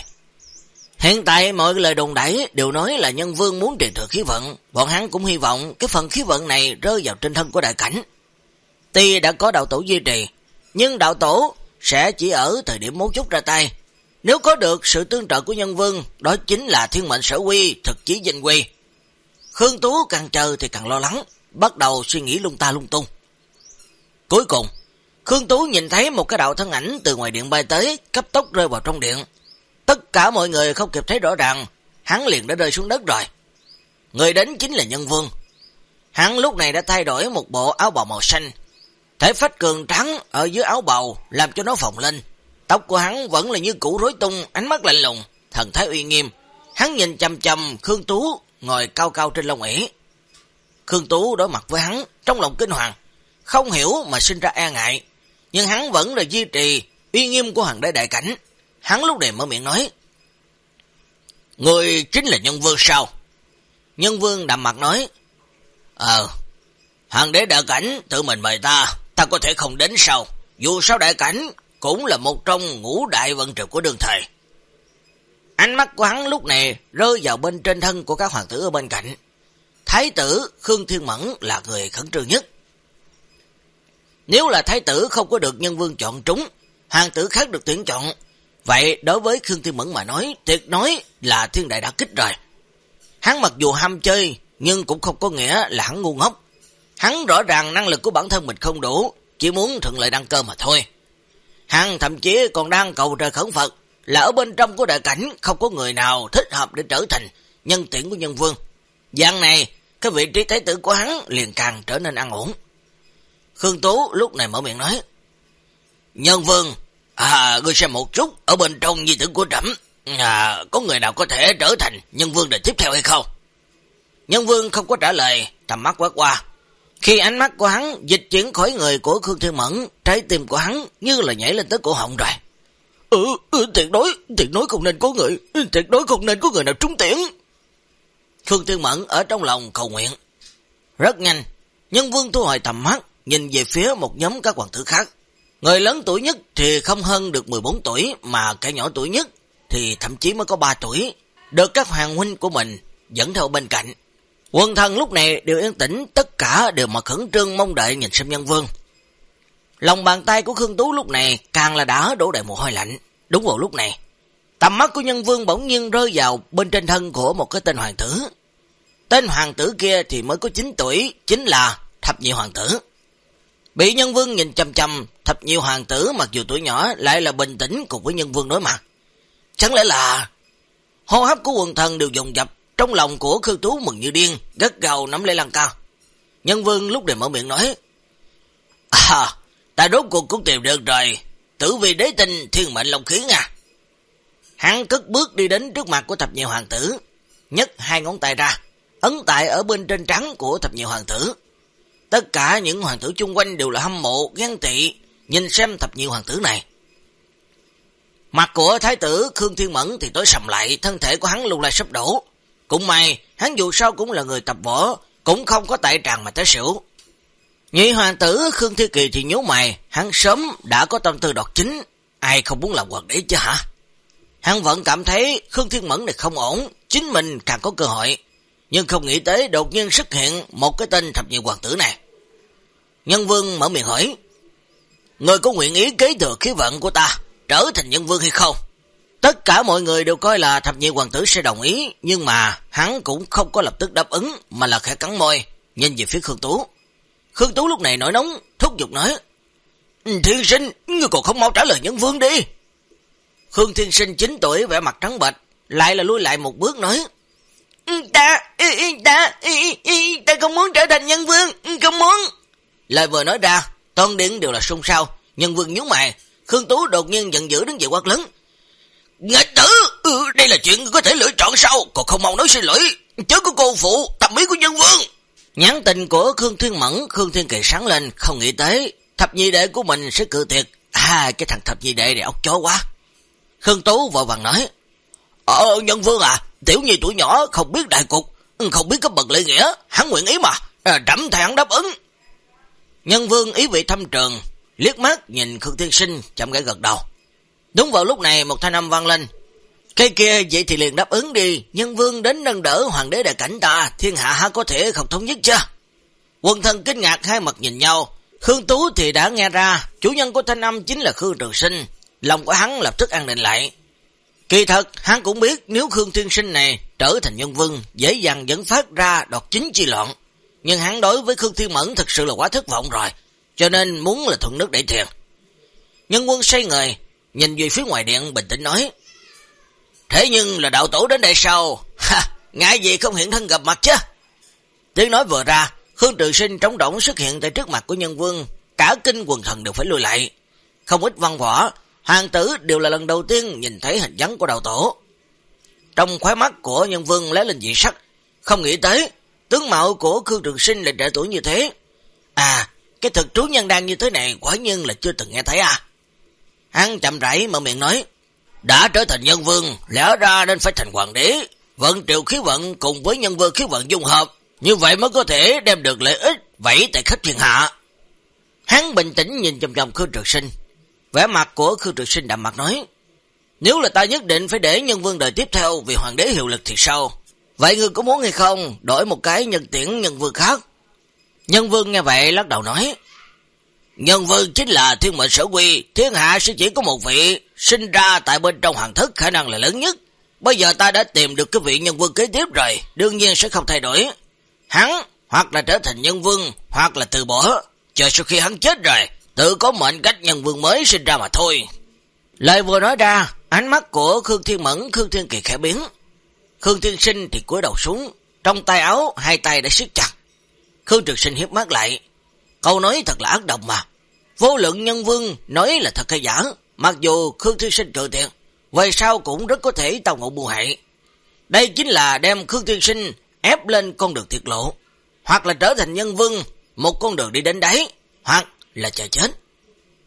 Hiện tại mọi lời đồn đẩy đều nói là nhân vương muốn truyền thừa khí vận, bọn hắn cũng hy vọng cái phần khí vận này rơi vào trên thân của đại cảnh. Tuy đã có đạo tổ duy trì, nhưng đạo tổ sẽ chỉ ở thời điểm mấu chốt ra tay. Nếu có được sự tương trợ của nhân vương, đó chính là thiên mệnh sở quy, thực chí danh quy. Khương Tú càng chờ thì càng lo lắng, bắt đầu suy nghĩ lung ta lung tung. Cuối cùng, Khương Tú nhìn thấy một cái đạo thân ảnh từ ngoài điện bay tới, cấp tốc rơi vào trong điện. Tất cả mọi người không kịp thấy rõ ràng, hắn liền đã rơi xuống đất rồi. Người đến chính là nhân vương. Hắn lúc này đã thay đổi một bộ áo bào màu xanh. Thể phách cường trắng ở dưới áo bào làm cho nó phồng lên. Tóc của hắn vẫn là như cũ rối tung, ánh mắt lạnh lùng, thần thái uy nghiêm. Hắn nhìn chầm chầm Khương Tú ngồi cao cao trên lông ỉ. Khương Tú đối mặt với hắn trong lòng kinh hoàng, không hiểu mà sinh ra e ngại. Nhưng hắn vẫn là duy trì uy nghiêm của hoàng đế đại cảnh. Hắn lúc này mở miệng nói. Người chính là nhân vương sao? Nhân vương đạm mặt nói. Ờ, hoàng đế đại cảnh tự mình mời ta, ta có thể không đến sao? Dù sao đại cảnh cũng là một trong ngũ đại vận trực của đường thầy. Ánh mắt của hắn lúc này rơi vào bên trên thân của các hoàng tử ở bên cạnh. Thái tử Khương Thiên Mẫn là người khẩn trương nhất. Nếu là thái tử không có được nhân vương chọn trúng, hoàng tử khác được tuyển chọn, vậy đối với Khương Thiên Mẫn mà nói, tuyệt nói là thiên đại đã kích rồi. Hắn mặc dù ham chơi, nhưng cũng không có nghĩa là hắn ngu ngốc. Hắn rõ ràng năng lực của bản thân mình không đủ, chỉ muốn thuận lợi đăng cơ mà thôi. Hắn thậm chí còn đang cầu trời khẩn Phật, là ở bên trong của đại cảnh không có người nào thích hợp để trở thành nhân tiện của nhân vương. Dạng này, cái vị trí thái tử của hắn liền càng trở nên ăn ổn. Khương Tú lúc này mở miệng nói, Nhân vương, à, ngươi xem một chút, ở bên trong di tử của trẫm à, có người nào có thể trở thành nhân vương đời tiếp theo hay không? Nhân vương không có trả lời, tầm mắt quét qua. Khi ánh mắt của hắn dịch chuyển khỏi người của Khương Thiên Mẫn, trái tim của hắn như là nhảy lên tới cổ họng rồi. Ừ, ừ tuyệt đối, tuyệt đối không nên có người, tuyệt đối không nên có người nào trúng tiễn. Khương Thiên Mẫn ở trong lòng cầu nguyện. Rất nhanh, nhân vương thu hồi tầm mắt, nhìn về phía một nhóm các hoàng tử khác. Người lớn tuổi nhất thì không hơn được 14 tuổi, mà cái nhỏ tuổi nhất thì thậm chí mới có 3 tuổi, được các hoàng huynh của mình dẫn theo bên cạnh. Quân thần lúc này đều yên tĩnh, tất cả đều mà khẩn trương mong đợi nhìn xem nhân vương. Lòng bàn tay của Khương Tú lúc này càng là đã đổ đầy mồ hôi lạnh. Đúng vào lúc này, tầm mắt của nhân vương bỗng nhiên rơi vào bên trên thân của một cái tên hoàng tử. Tên hoàng tử kia thì mới có 9 tuổi, chính là thập nhị hoàng tử. Bị nhân vương nhìn chầm chầm, thập nhiều hoàng tử mặc dù tuổi nhỏ lại là bình tĩnh cùng với nhân vương đối mặt. Chẳng lẽ là hô hấp của quần thần đều dồn dập, trong lòng của Khương Tú mừng như điên, gắt gào nắm lấy lăng ca Nhân vương lúc này mở miệng nói, À, ta rốt cuộc cũng tìm được rồi, tử vi đế tinh thiên mệnh lòng khí à. Hắn cất bước đi đến trước mặt của thập nhiều hoàng tử, nhấc hai ngón tay ra, ấn tại ở bên trên trắng của thập nhiều hoàng tử. Tất cả những hoàng tử chung quanh đều là hâm mộ, ghen tị, nhìn xem thập nhiều hoàng tử này. Mặt của thái tử Khương Thiên Mẫn thì tối sầm lại, thân thể của hắn lung lại sắp đổ. Cũng may, hắn dù sao cũng là người tập võ, cũng không có tại tràng mà tới xỉu. Nhị hoàng tử Khương Thiên Kỳ thì nhớ mày, hắn sớm đã có tâm tư đọc chính, ai không muốn làm hoàng đế chứ hả? Hắn vẫn cảm thấy Khương Thiên Mẫn này không ổn, chính mình càng có cơ hội. Nhưng không nghĩ tới đột nhiên xuất hiện một cái tên thập nhị hoàng tử này. Nhân vương mở miệng hỏi, Người có nguyện ý kế thừa khí vận của ta, trở thành nhân vương hay không? Tất cả mọi người đều coi là thập nhị hoàng tử sẽ đồng ý, nhưng mà hắn cũng không có lập tức đáp ứng, mà là khẽ cắn môi, nhìn về phía Khương Tú. Khương Tú lúc này nổi nóng, thúc giục nói, Thiên sinh, ngươi còn không mau trả lời nhân vương đi. Khương Thiên sinh 9 tuổi vẻ mặt trắng bệch, lại là lui lại một bước nói, Ta, ta, ta không muốn trở thành nhân vương, không muốn. Lời vừa nói ra, toàn điện đều là sung sao, nhân vương nhú mày, Khương Tú đột nhiên giận dữ đứng dậy quát lớn. Nghịch tử, ừ, đây là chuyện có thể lựa chọn sau, còn không mong nói xin lỗi, chớ có cô phụ, tầm ý của nhân vương. Nhắn tình của Khương Thiên Mẫn, Khương Thiên Kỳ sáng lên, không nghĩ tới, thập nhị đệ của mình sẽ cự tuyệt. À, cái thằng thập nhị đệ này ốc chó quá. Khương Tú vội vàng nói, Ờ, nhân vương à, tiểu nhi tuổi nhỏ không biết đại cục, không biết cấp bậc lễ nghĩa, hắn nguyện ý mà, à, trẫm thẳng đáp ứng. Nhân vương ý vị thâm trường, liếc mắt nhìn Khương Thiên Sinh chậm gãy gật đầu. Đúng vào lúc này một thanh âm vang lên. Cái kia vậy thì liền đáp ứng đi, nhân vương đến nâng đỡ hoàng đế đại cảnh ta, thiên hạ há có thể không thống nhất chứ? Quân thân kinh ngạc hai mặt nhìn nhau, Khương Tú thì đã nghe ra, chủ nhân của thanh âm chính là Khương Trường Sinh, lòng của hắn lập tức an định lại. Kỳ thật, hắn cũng biết nếu Khương Thiên Sinh này trở thành nhân vương, dễ dàng dẫn phát ra đọt chính chi loạn. Nhưng hắn đối với Khương Thiên Mẫn thật sự là quá thất vọng rồi, cho nên muốn là thuận nước đẩy thuyền. Nhân quân say người, nhìn về phía ngoài điện bình tĩnh nói, Thế nhưng là đạo tổ đến đây sao? Ha, ngại gì không hiện thân gặp mặt chứ? Tiếng nói vừa ra, Khương Trường Sinh trống động xuất hiện tại trước mặt của nhân vương, cả kinh quần thần đều phải lùi lại. Không ít văn võ, hoàng tử đều là lần đầu tiên nhìn thấy hình dáng của đạo tổ. Trong khóe mắt của nhân vương lé lên dị sắc, không nghĩ tới, tướng mạo của Khương Trường Sinh là trẻ tuổi như thế. À, cái thực trú nhân đang như thế này quả nhân là chưa từng nghe thấy à. Hắn chậm rãi mở miệng nói, đã trở thành nhân vương, lẽ ra nên phải thành hoàng đế, vận triệu khí vận cùng với nhân vương khí vận dung hợp, như vậy mới có thể đem được lợi ích vẫy tại khách thiên hạ. Hắn bình tĩnh nhìn chầm chầm Khương Trực Sinh, vẻ mặt của Khương Trực Sinh đạm mặt nói, nếu là ta nhất định phải để nhân vương đời tiếp theo vì hoàng đế hiệu lực thì sao? Vậy ngươi có muốn hay không đổi một cái nhân tiễn nhân vương khác? Nhân vương nghe vậy lắc đầu nói, Nhân vương chính là thiên mệnh sở quy, thiên hạ sẽ chỉ có một vị, sinh ra tại bên trong hoàng thức khả năng là lớn nhất. Bây giờ ta đã tìm được cái vị nhân vương kế tiếp rồi, đương nhiên sẽ không thay đổi. Hắn hoặc là trở thành nhân vương, hoặc là từ bỏ, chờ sau khi hắn chết rồi, tự có mệnh cách nhân vương mới sinh ra mà thôi. Lời vừa nói ra, ánh mắt của Khương Thiên Mẫn, Khương Thiên Kỳ khẽ biến. Khương Thiên Sinh thì cúi đầu xuống, trong tay áo hai tay đã siết chặt. Khương Trường Sinh hiếp mắt lại, Câu nói thật là ác độc mà. Vô lượng nhân vương nói là thật hay giả, mặc dù Khương Thiên Sinh cự tiện, về sau cũng rất có thể tàu ngộ bù hại. Đây chính là đem Khương Thiên Sinh ép lên con đường thiệt lộ, hoặc là trở thành nhân vương, một con đường đi đến đấy, hoặc là chờ chết.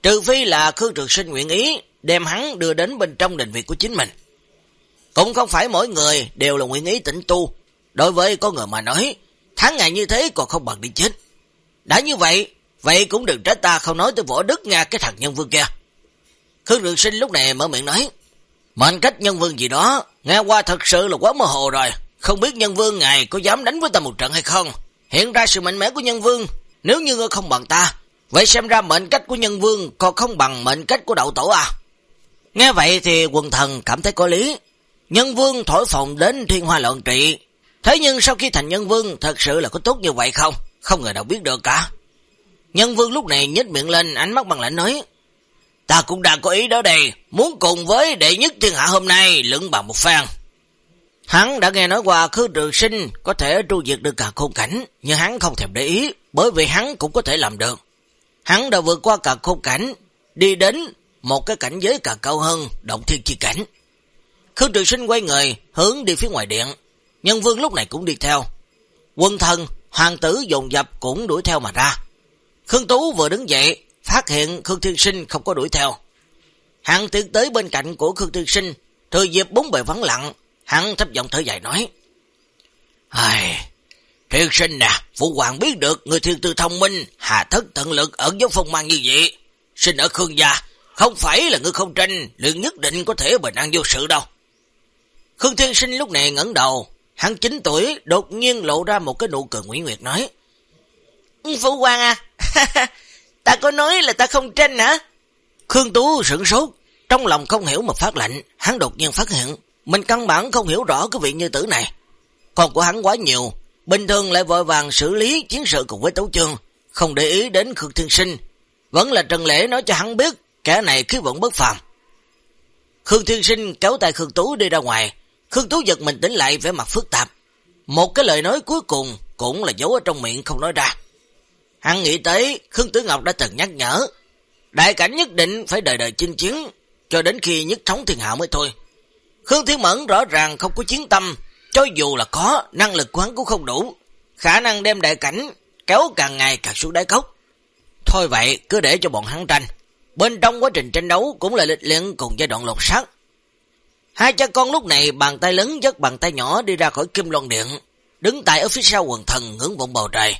Trừ phi là Khương Trường Sinh nguyện ý đem hắn đưa đến bên trong đình việc của chính mình. Cũng không phải mỗi người đều là nguyện ý tĩnh tu. Đối với có người mà nói, tháng ngày như thế còn không bằng đi chết. Đã như vậy, vậy cũng đừng trách ta không nói tới võ đức Nga cái thằng nhân vương kia. Khương Trường Sinh lúc này mở miệng nói, mệnh cách nhân vương gì đó, nghe qua thật sự là quá mơ hồ rồi. Không biết nhân vương ngài có dám đánh với ta một trận hay không? Hiện ra sự mạnh mẽ của nhân vương, nếu như ngươi không bằng ta, vậy xem ra mệnh cách của nhân vương còn không bằng mệnh cách của đậu tổ à? Nghe vậy thì quần thần cảm thấy có lý. Nhân vương thổi phồng đến thiên hoa loạn trị. Thế nhưng sau khi thành nhân vương thật sự là có tốt như vậy không? Không người nào biết được cả. Nhân vương lúc này nhếch miệng lên, ánh mắt bằng lạnh nói, Ta cũng đang có ý đó đây, muốn cùng với đệ nhất thiên hạ hôm nay lưỡng bằng một phan. Hắn đã nghe nói qua khứ trường sinh có thể tru diệt được cả khôn cảnh, nhưng hắn không thèm để ý, bởi vì hắn cũng có thể làm được. Hắn đã vượt qua cả khôn cảnh, đi đến một cái cảnh giới càng cao hơn, động thiên chi cảnh. Khương Trường Sinh quay người, hướng đi phía ngoài điện. Nhân vương lúc này cũng đi theo. Quân thần Hoàng tử dồn dập cũng đuổi theo mà ra. Khương Tú vừa đứng dậy, phát hiện Khương Thiên Sinh không có đuổi theo. Hắn tiến tới bên cạnh của Khương Thiên Sinh, thừa dịp bốn bề vắng lặng, hắn thấp giọng thở dài nói. Ai... Thiên sinh nè, Phụ Hoàng biết được người thiên tư thông minh, hà thất tận lực ở dấu phong mang như vậy. Sinh ở Khương gia, không phải là người không tranh, liền nhất định có thể bình an vô sự đâu. Khương Thiên Sinh lúc này ngẩn đầu, hắn 9 tuổi đột nhiên lộ ra một cái nụ cười Nguyễn Nguyệt nói. Phụ quan à, ta có nói là ta không tranh hả? Khương Tú sửng sốt, trong lòng không hiểu mà phát lạnh, hắn đột nhiên phát hiện, mình căn bản không hiểu rõ cái vị như tử này. Còn của hắn quá nhiều, bình thường lại vội vàng xử lý chiến sự cùng với tấu chương, không để ý đến Khương Thiên Sinh. Vẫn là Trần Lễ nói cho hắn biết, kẻ này khí vận bất phàm. Khương Thiên Sinh kéo tay Khương Tú đi ra ngoài, Khương Tú giật mình tỉnh lại vẻ mặt phức tạp. Một cái lời nói cuối cùng cũng là giấu ở trong miệng không nói ra. Hắn nghĩ tới Khương Tử Ngọc đã từng nhắc nhở, đại cảnh nhất định phải đời đời chinh chiến, cho đến khi nhất thống thiên hạ mới thôi. Khương Thiên Mẫn rõ ràng không có chiến tâm, cho dù là có, năng lực của hắn cũng không đủ. Khả năng đem đại cảnh kéo càng ngày càng xuống đáy cốc. Thôi vậy, cứ để cho bọn hắn tranh. Bên trong quá trình tranh đấu cũng là lịch luyện cùng giai đoạn lột sát. Hai cha con lúc này bàn tay lớn dắt bàn tay nhỏ đi ra khỏi kim loan điện, đứng tại ở phía sau quần thần ngưỡng vọng bầu trời.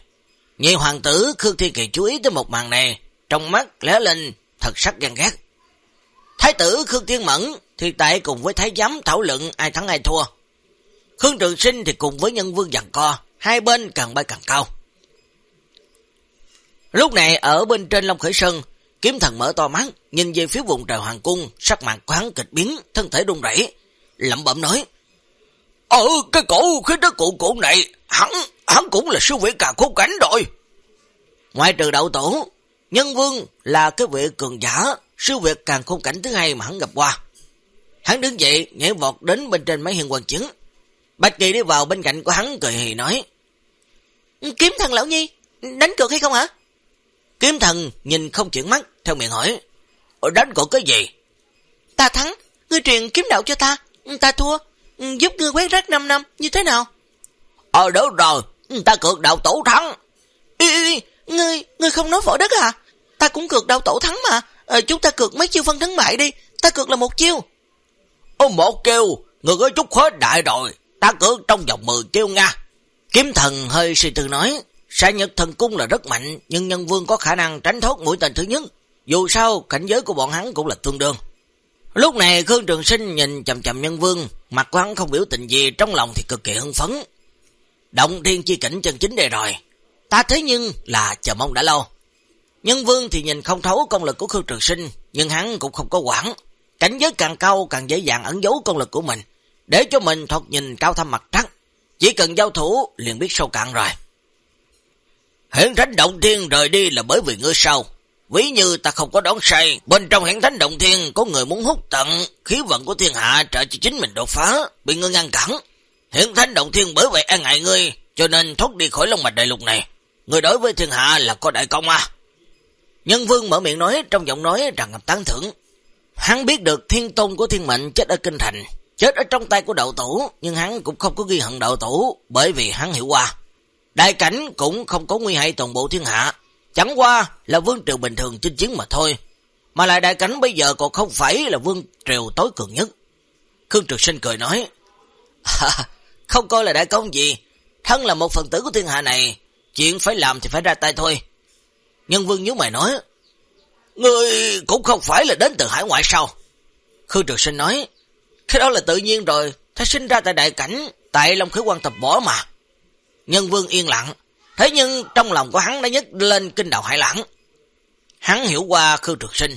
Nhị hoàng tử Khương Thiên Kỳ chú ý tới một màn này, trong mắt lé lên thật sắc ghen ghét. Thái tử Khương Thiên Mẫn thì tại cùng với thái giám thảo luận ai thắng ai thua. Khương Trường Sinh thì cùng với nhân vương dặn co, hai bên càng bay càng cao. Lúc này ở bên trên Long Khởi Sơn, kiếm thần mở to mắt, nhìn về phía vùng trời hoàng cung, sắc mặt quán kịch biến, thân thể run rẩy, lẩm bẩm nói: Ờ, cái cổ khí đất cụ cụ này, hắn hắn cũng là sư vị cà khúc cảnh rồi." Ngoài trừ đậu tổ, nhân vương là cái vị cường giả, sư việt càng khung cảnh thứ hai mà hắn gặp qua. Hắn đứng dậy, nhảy vọt đến bên trên máy hiền quan chứng. Bạch Kỳ đi vào bên cạnh của hắn cười hì nói. Kiếm thần lão nhi, đánh cược hay không hả? Kiếm thần nhìn không chuyển mắt, theo miệng hỏi. Đánh cược cái gì? Ta thắng, ngươi truyền kiếm đạo cho ta, ta thua, giúp ngươi quét rác 5 năm, như thế nào? Ờ đúng rồi, ta cược đạo tổ thắng. Ý, ý, ngươi, ngươi không nói võ đất à? Ta cũng cược đạo tổ thắng mà, ờ, chúng ta cược mấy chiêu phân thắng bại đi, ta cược là một chiêu. Ô một kêu, người có chút khó đại rồi, ta cược trong vòng 10 chiêu nha. Kiếm thần hơi suy tư nói, Sa nhật thần cung là rất mạnh, nhưng nhân vương có khả năng tránh thoát mũi tên thứ nhất. Dù sao, cảnh giới của bọn hắn cũng là tương đương. Lúc này Khương Trường Sinh nhìn chầm chầm nhân vương, mặt của hắn không biểu tình gì, trong lòng thì cực kỳ hưng phấn. Động thiên chi cảnh chân chính đây rồi. Ta thế nhưng là chờ mong đã lâu. Nhân vương thì nhìn không thấu công lực của Khương Trường Sinh, nhưng hắn cũng không có quản. Cảnh giới càng cao càng dễ dàng ẩn giấu công lực của mình, để cho mình thoạt nhìn cao thâm mặt trắng. Chỉ cần giao thủ liền biết sâu cạn rồi. Hiển thánh động thiên rời đi là bởi vì ngươi sao? Ví như ta không có đón sai, bên trong hiển thánh động thiên có người muốn hút tận khí vận của thiên hạ trợ cho chính mình đột phá, bị ngươi ngăn cản. Hiển thánh động thiên bởi vậy e ngại ngươi, cho nên thoát đi khỏi lông mạch đại lục này. Người đối với thiên hạ là có đại công à. Nhân vương mở miệng nói trong giọng nói rằng ngập tán thưởng. Hắn biết được thiên tôn của thiên mệnh chết ở kinh thành, chết ở trong tay của đậu tổ, nhưng hắn cũng không có ghi hận đậu tổ bởi vì hắn hiểu qua. Đại cảnh cũng không có nguy hại toàn bộ thiên hạ, chẳng qua là vương triều bình thường chinh chiến mà thôi. Mà lại đại cảnh bây giờ còn không phải là vương triều tối cường nhất. Khương Trực Sinh cười nói, không coi là đại công gì, thân là một phần tử của thiên hạ này, chuyện phải làm thì phải ra tay thôi. Nhân vương nhớ mày nói, Ngươi cũng không phải là đến từ hải ngoại sao? Khương Trực Sinh nói, cái đó là tự nhiên rồi, ta sinh ra tại đại cảnh, tại Long Khởi quan tập bỏ mà. Nhân vương yên lặng, thế nhưng trong lòng của hắn đã nhấc lên kinh đạo hải lãng. Hắn hiểu qua Khương trường Sinh,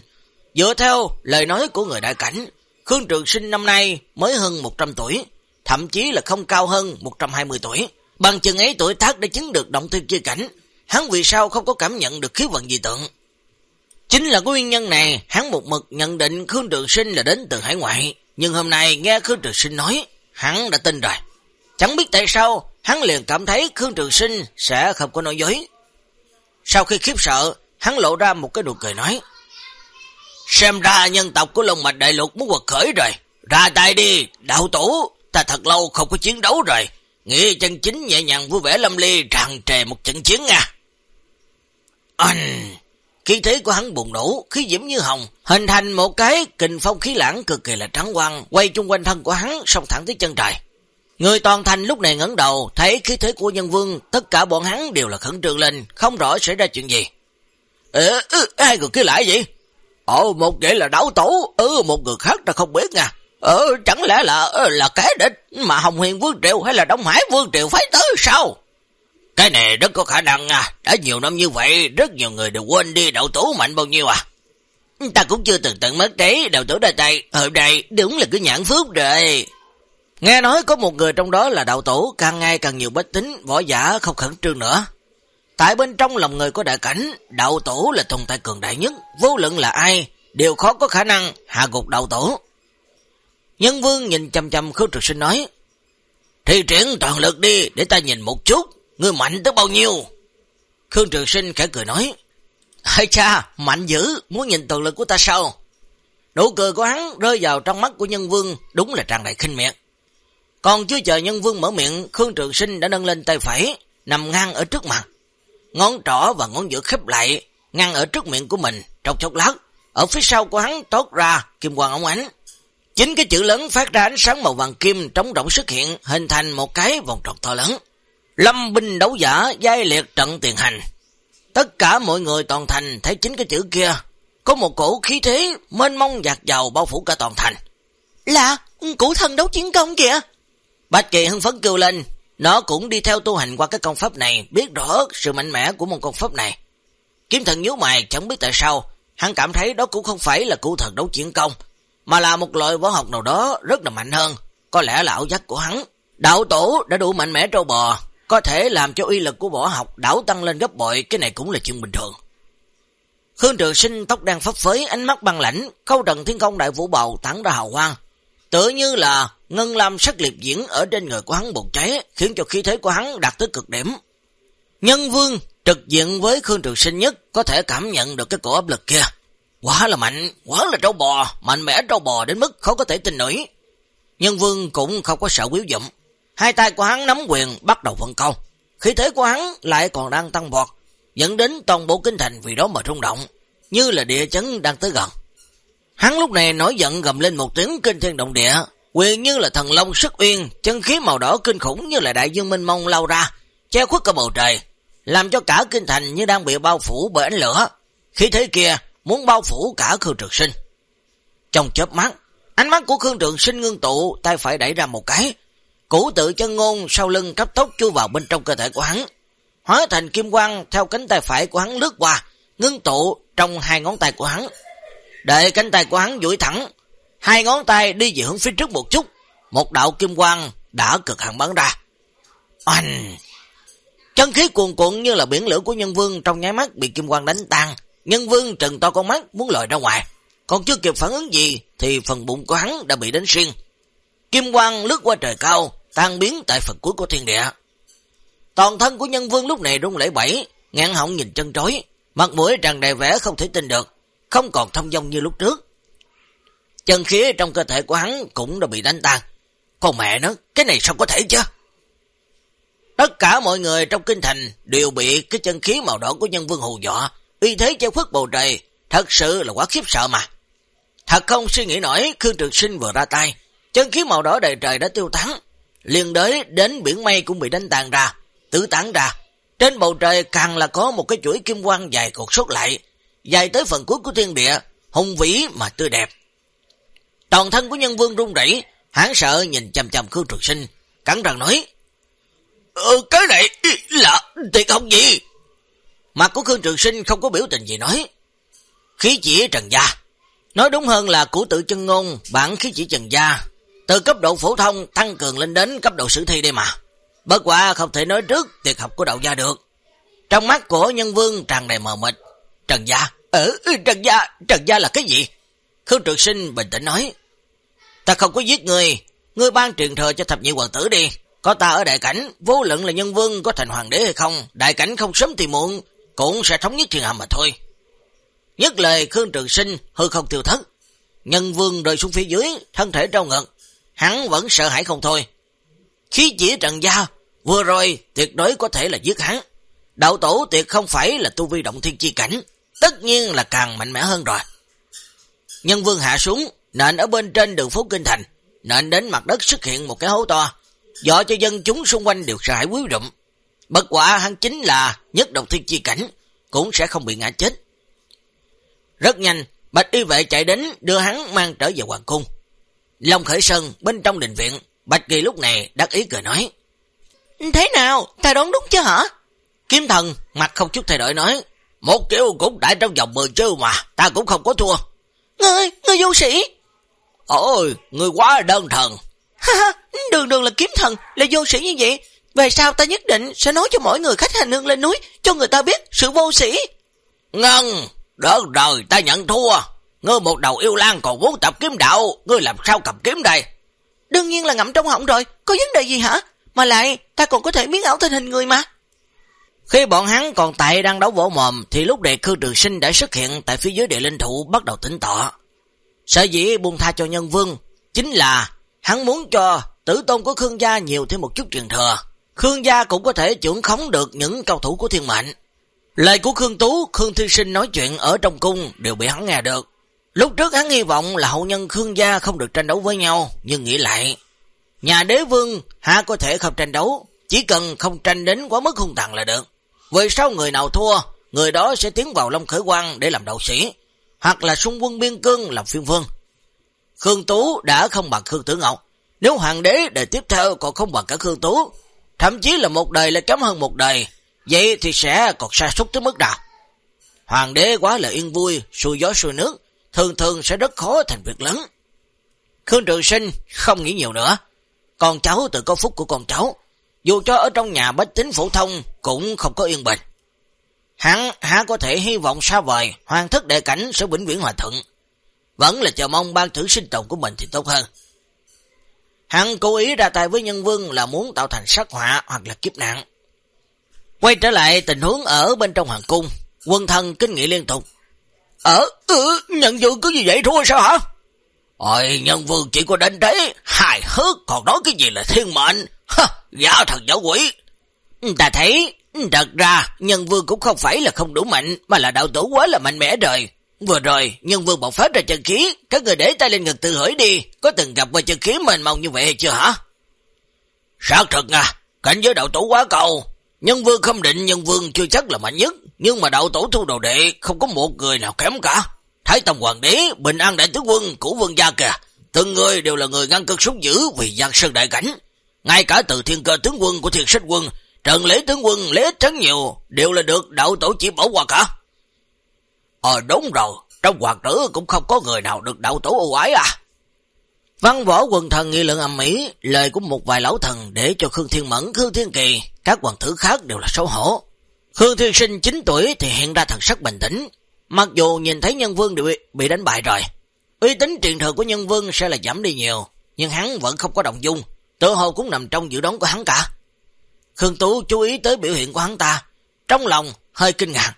dựa theo lời nói của người đại cảnh, Khương Trường Sinh năm nay mới hơn 100 tuổi, thậm chí là không cao hơn 120 tuổi. Bằng chừng ấy tuổi tác đã chứng được động thiên chi cảnh, hắn vì sao không có cảm nhận được khí vận dị tượng. Chính là nguyên nhân này, hắn một mực nhận định Khương Trường Sinh là đến từ hải ngoại, nhưng hôm nay nghe Khương Trường Sinh nói, hắn đã tin rồi. Chẳng biết tại sao, hắn liền cảm thấy Khương Trường Sinh sẽ không có nói dối. Sau khi khiếp sợ, hắn lộ ra một cái nụ cười nói, Xem ra nhân tộc của Long Mạch Đại Lục muốn quật khởi rồi, ra tay đi, đạo tổ, ta thật lâu không có chiến đấu rồi, nghĩ chân chính nhẹ nhàng vui vẻ lâm ly tràn trề một trận chiến nha. Anh... Khí thế của hắn bùng nổ, khí diễm như hồng, hình thành một cái kình phong khí lãng cực kỳ là trắng quang, quay chung quanh thân của hắn, song thẳng tới chân trời. Người toàn thành lúc này ngẩng đầu, thấy khí thế của nhân vương, tất cả bọn hắn đều là khẩn trương lên, không rõ xảy ra chuyện gì. Ê, ừ, hai người kia lại vậy? Ồ, một vậy là đảo tổ, ừ, một người khác ta không biết à. nha. Ờ, chẳng lẽ là là kẻ địch mà Hồng Huyền Vương triều hay là Đông Hải Vương triều phải tới sao? Cái này rất có khả năng à, đã nhiều năm như vậy, rất nhiều người đều quên đi đậu tố mạnh bao nhiêu à. Ta cũng chưa từng tận mất đấy, đậu tố đại tay, hôm nay đúng là cứ nhãn phước rồi. Nghe nói có một người trong đó là đạo tổ, càng ngày càng nhiều bách tính, võ giả không khẩn trương nữa. Tại bên trong lòng người có đại cảnh, đạo tổ là tồn tại cường đại nhất, vô luận là ai, đều khó có khả năng hạ gục đạo tổ. Nhân vương nhìn chăm chăm khâu trực sinh nói, Thi triển toàn lực đi, để ta nhìn một chút, ngươi mạnh tới bao nhiêu? Khương Trường Sinh khẽ cười nói, Hay cha, mạnh dữ, muốn nhìn toàn lực của ta sao? Nụ cười của hắn rơi vào trong mắt của nhân vương, đúng là tràn đầy khinh miệng. Còn chưa chờ nhân vương mở miệng, Khương Trường Sinh đã nâng lên tay phải, nằm ngang ở trước mặt. Ngón trỏ và ngón giữa khép lại, ngang ở trước miệng của mình, trong chốc lát. Ở phía sau của hắn tốt ra, kim quang ống ánh. Chính cái chữ lớn phát ra ánh sáng màu vàng kim trống rộng xuất hiện, hình thành một cái vòng tròn to lớn. Lâm binh đấu giả, giai liệt trận tiền hành. Tất cả mọi người toàn thành thấy chính cái chữ kia. Có một cổ khí thế, mênh mông dạt dào bao phủ cả toàn thành. Là, cổ thần đấu chiến công kìa. Bạch Kỳ hưng phấn kêu lên, nó cũng đi theo tu hành qua cái công pháp này, biết rõ sự mạnh mẽ của một công pháp này. Kiếm thần nhíu mày chẳng biết tại sao, hắn cảm thấy đó cũng không phải là cụ thần đấu chiến công, mà là một loại võ học nào đó rất là mạnh hơn, có lẽ là ảo giác của hắn. Đạo tổ đã đủ mạnh mẽ trâu bò, có thể làm cho uy lực của võ học đảo tăng lên gấp bội, cái này cũng là chuyện bình thường. Khương Trường Sinh tóc đang phấp phới, ánh mắt băng lãnh, câu trần thiên công đại vũ bầu tản ra hào quang, tự như là ngân lam sắc liệp diễn ở trên người của hắn bột cháy, khiến cho khí thế của hắn đạt tới cực điểm. Nhân vương trực diện với Khương Trường Sinh nhất có thể cảm nhận được cái cổ áp lực kia. Quá là mạnh, quá là trâu bò, mạnh mẽ trâu bò đến mức khó có thể tin nổi. Nhân vương cũng không có sợ quyếu dụng. Hai tay của hắn nắm quyền bắt đầu vận công. Khí thế của hắn lại còn đang tăng vọt, dẫn đến toàn bộ kinh thành vì đó mà rung động, như là địa chấn đang tới gần. Hắn lúc này nổi giận gầm lên một tiếng kinh thiên động địa, quyền như là thần long sức uyên, chân khí màu đỏ kinh khủng như là đại dương minh mông lao ra, che khuất cả bầu trời, làm cho cả kinh thành như đang bị bao phủ bởi ánh lửa. Khí thế kia muốn bao phủ cả Khương Trường Sinh. Trong chớp mắt, ánh mắt của Khương Trường Sinh ngưng tụ, tay phải đẩy ra một cái, củ tự chân ngôn sau lưng cấp tốc chui vào bên trong cơ thể của hắn, hóa thành kim quang theo cánh tay phải của hắn lướt qua, ngưng tụ trong hai ngón tay của hắn. để cánh tay của hắn duỗi thẳng, hai ngón tay đi về hướng phía trước một chút, một đạo kim quang đã cực hạn bắn ra. Oanh! Chân khí cuồn cuộn như là biển lửa của nhân vương trong nháy mắt bị kim quang đánh tan. Nhân vương trần to con mắt muốn lòi ra ngoài. Còn chưa kịp phản ứng gì thì phần bụng của hắn đã bị đánh xuyên. Kim quang lướt qua trời cao, tan biến tại phần cuối của thiên địa. Toàn thân của nhân vương lúc này rung lễ bẫy, ngạn họng nhìn chân trối, mặt mũi tràn đầy vẻ không thể tin được, không còn thông dong như lúc trước. Chân khí trong cơ thể của hắn cũng đã bị đánh tan. Con mẹ nó, cái này sao có thể chứ? Tất cả mọi người trong kinh thành đều bị cái chân khí màu đỏ của nhân vương hù dọa, uy thế che khuất bầu trời, thật sự là quá khiếp sợ mà. Thật không suy nghĩ nổi, Khương Trường Sinh vừa ra tay, chân khí màu đỏ đầy trời đã tiêu tán, liền đới đến biển mây cũng bị đánh tàn ra, tứ tán ra. Trên bầu trời càng là có một cái chuỗi kim quang dài cột sốt lại, dài tới phần cuối của thiên địa, hùng vĩ mà tươi đẹp. Toàn thân của nhân vương run rẩy, hắn sợ nhìn chầm chầm Khương trường Sinh, cắn răng nói: Ừ, cái này là tuyệt không gì. Mặt của Khương Trường Sinh không có biểu tình gì nói. Khí chỉ trần gia. Nói đúng hơn là của tự chân ngôn, bản khí chỉ trần gia. Từ cấp độ phổ thông tăng cường lên đến cấp độ sử thi đây mà. Bất quả không thể nói trước tuyệt học của đạo gia được. Trong mắt của nhân vương tràn đầy mờ mịt. Trần gia? Ừ, Trần gia, Trần gia là cái gì? Khương Trường Sinh bình tĩnh nói. Ta không có giết người, ngươi ban truyền thừa cho thập nhị hoàng tử đi. Có ta ở đại cảnh, vô luận là nhân vương có thành hoàng đế hay không, đại cảnh không sớm thì muộn, cũng sẽ thống nhất thiên hầm mà thôi. Nhất lời Khương Trường Sinh hư không tiêu thất. Nhân vương rơi xuống phía dưới, thân thể trao ngợt hắn vẫn sợ hãi không thôi. Khí chỉ trần gia, vừa rồi tuyệt đối có thể là giết hắn. Đạo tổ tuyệt không phải là tu vi động thiên chi cảnh, tất nhiên là càng mạnh mẽ hơn rồi. Nhân vương hạ xuống, nền ở bên trên đường phố Kinh Thành, nền đến mặt đất xuất hiện một cái hố to, dọ cho dân chúng xung quanh đều sợ hãi quý rụm. Bất quả hắn chính là nhất động thiên chi cảnh, cũng sẽ không bị ngã chết. Rất nhanh, Bạch y vệ chạy đến đưa hắn mang trở về hoàng cung. Long khởi sân bên trong đình viện, Bạch Kỳ lúc này đắc ý cười nói. Thế nào, ta đoán đúng chứ hả? Kiếm thần mặt không chút thay đổi nói. Một kiểu cũng đại trong vòng 10 chư mà, ta cũng không có thua. Ngươi, ngươi vô sĩ. Ôi, ngươi quá đơn thần. Đường đường là kiếm thần, là vô sĩ như vậy. Về sau ta nhất định sẽ nói cho mỗi người khách hành hương lên núi, cho người ta biết sự vô sĩ. Ngân, đỡ rồi, ta nhận thua. Ngươi một đầu yêu lan còn muốn tập kiếm đạo, ngươi làm sao cầm kiếm đây? Đương nhiên là ngậm trong họng rồi, có vấn đề gì hả? Mà lại, ta còn có thể biến ảo tình hình người mà. Khi bọn hắn còn tại đang đấu vỗ mồm, thì lúc đệ khư trường sinh đã xuất hiện tại phía dưới địa linh thủ bắt đầu tỉnh tọa. Sở dĩ buông tha cho nhân vương, chính là hắn muốn cho tử tôn của Khương gia nhiều thêm một chút truyền thừa. Khương gia cũng có thể trưởng khống được những cao thủ của thiên mệnh. Lời của Khương Tú, Khương Thiên Sinh nói chuyện ở trong cung đều bị hắn nghe được. Lúc trước hắn hy vọng là hậu nhân Khương gia không được tranh đấu với nhau, nhưng nghĩ lại, nhà đế vương hạ có thể không tranh đấu, chỉ cần không tranh đến quá mức hung tàn là được. Vì sau người nào thua, người đó sẽ tiến vào Long Khởi Quang để làm đạo sĩ, hoặc là xung quân biên cương làm phiên vương. Khương Tú đã không bằng Khương Tử Ngọc, nếu hoàng đế đời tiếp theo còn không bằng cả Khương Tú, thậm chí là một đời lại kém hơn một đời, vậy thì sẽ còn sa sút tới mức nào. Hoàng đế quá là yên vui, xuôi gió xuôi nước, thường thường sẽ rất khó thành việc lớn. Khương Trường Sinh không nghĩ nhiều nữa, con cháu tự có phúc của con cháu, dù cho ở trong nhà bách tính phổ thông cũng không có yên bình. Hắn há có thể hy vọng xa vời, hoàng thất đệ cảnh sẽ vĩnh viễn hòa thuận. Vẫn là chờ mong ban thử sinh tồn của mình thì tốt hơn. Hắn cố ý ra tay với nhân vương là muốn tạo thành sát họa hoặc là kiếp nạn. Quay trở lại tình huống ở bên trong hoàng cung, quân thân kinh nghị liên tục. Ở, ừ, nhận vương cứ như vậy thua sao hả? Ôi, nhân vương chỉ có đến đấy, hài hước, còn nói cái gì là thiên mệnh, ha, giả thần giả quỷ. Ta thấy, thật ra, nhân vương cũng không phải là không đủ mạnh, mà là đạo tổ quá là mạnh mẽ rồi. Vừa rồi, nhân vương bộc phát ra chân khí, các người để tay lên ngực tự hỏi đi, có từng gặp qua chân khí mênh mông như vậy hay chưa hả? Xác thật à, cảnh giới đạo tổ quá cầu, nhân vương không định nhân vương chưa chắc là mạnh nhất, nhưng mà đạo tổ thu đồ đệ không có một người nào kém cả. Thái Tông Hoàng đế, Bình An Đại Tướng Quân của vương gia kìa, từng người đều là người ngăn cơn súng dữ vì gian sơn đại cảnh. Ngay cả từ thiên cơ tướng quân của thiên sách quân, trần lễ tướng quân, lễ trấn nhiều, đều là được đạo tổ chỉ bảo qua cả. Ờ đúng rồi, trong hoàng tử cũng không có người nào được đạo tổ ưu ái à. Văn võ quần thần nghị lượng âm ý, lời của một vài lão thần để cho Khương Thiên Mẫn, Khương Thiên Kỳ, các hoàng tử khác đều là xấu hổ. Khương Thiên Sinh 9 tuổi thì hiện ra thần sắc bình tĩnh, mặc dù nhìn thấy nhân vương bị, bị đánh bại rồi. Uy tín truyền thừa của nhân vương sẽ là giảm đi nhiều, nhưng hắn vẫn không có động dung, tự hồ cũng nằm trong dự đoán của hắn cả. Khương Tú chú ý tới biểu hiện của hắn ta, trong lòng hơi kinh ngạc.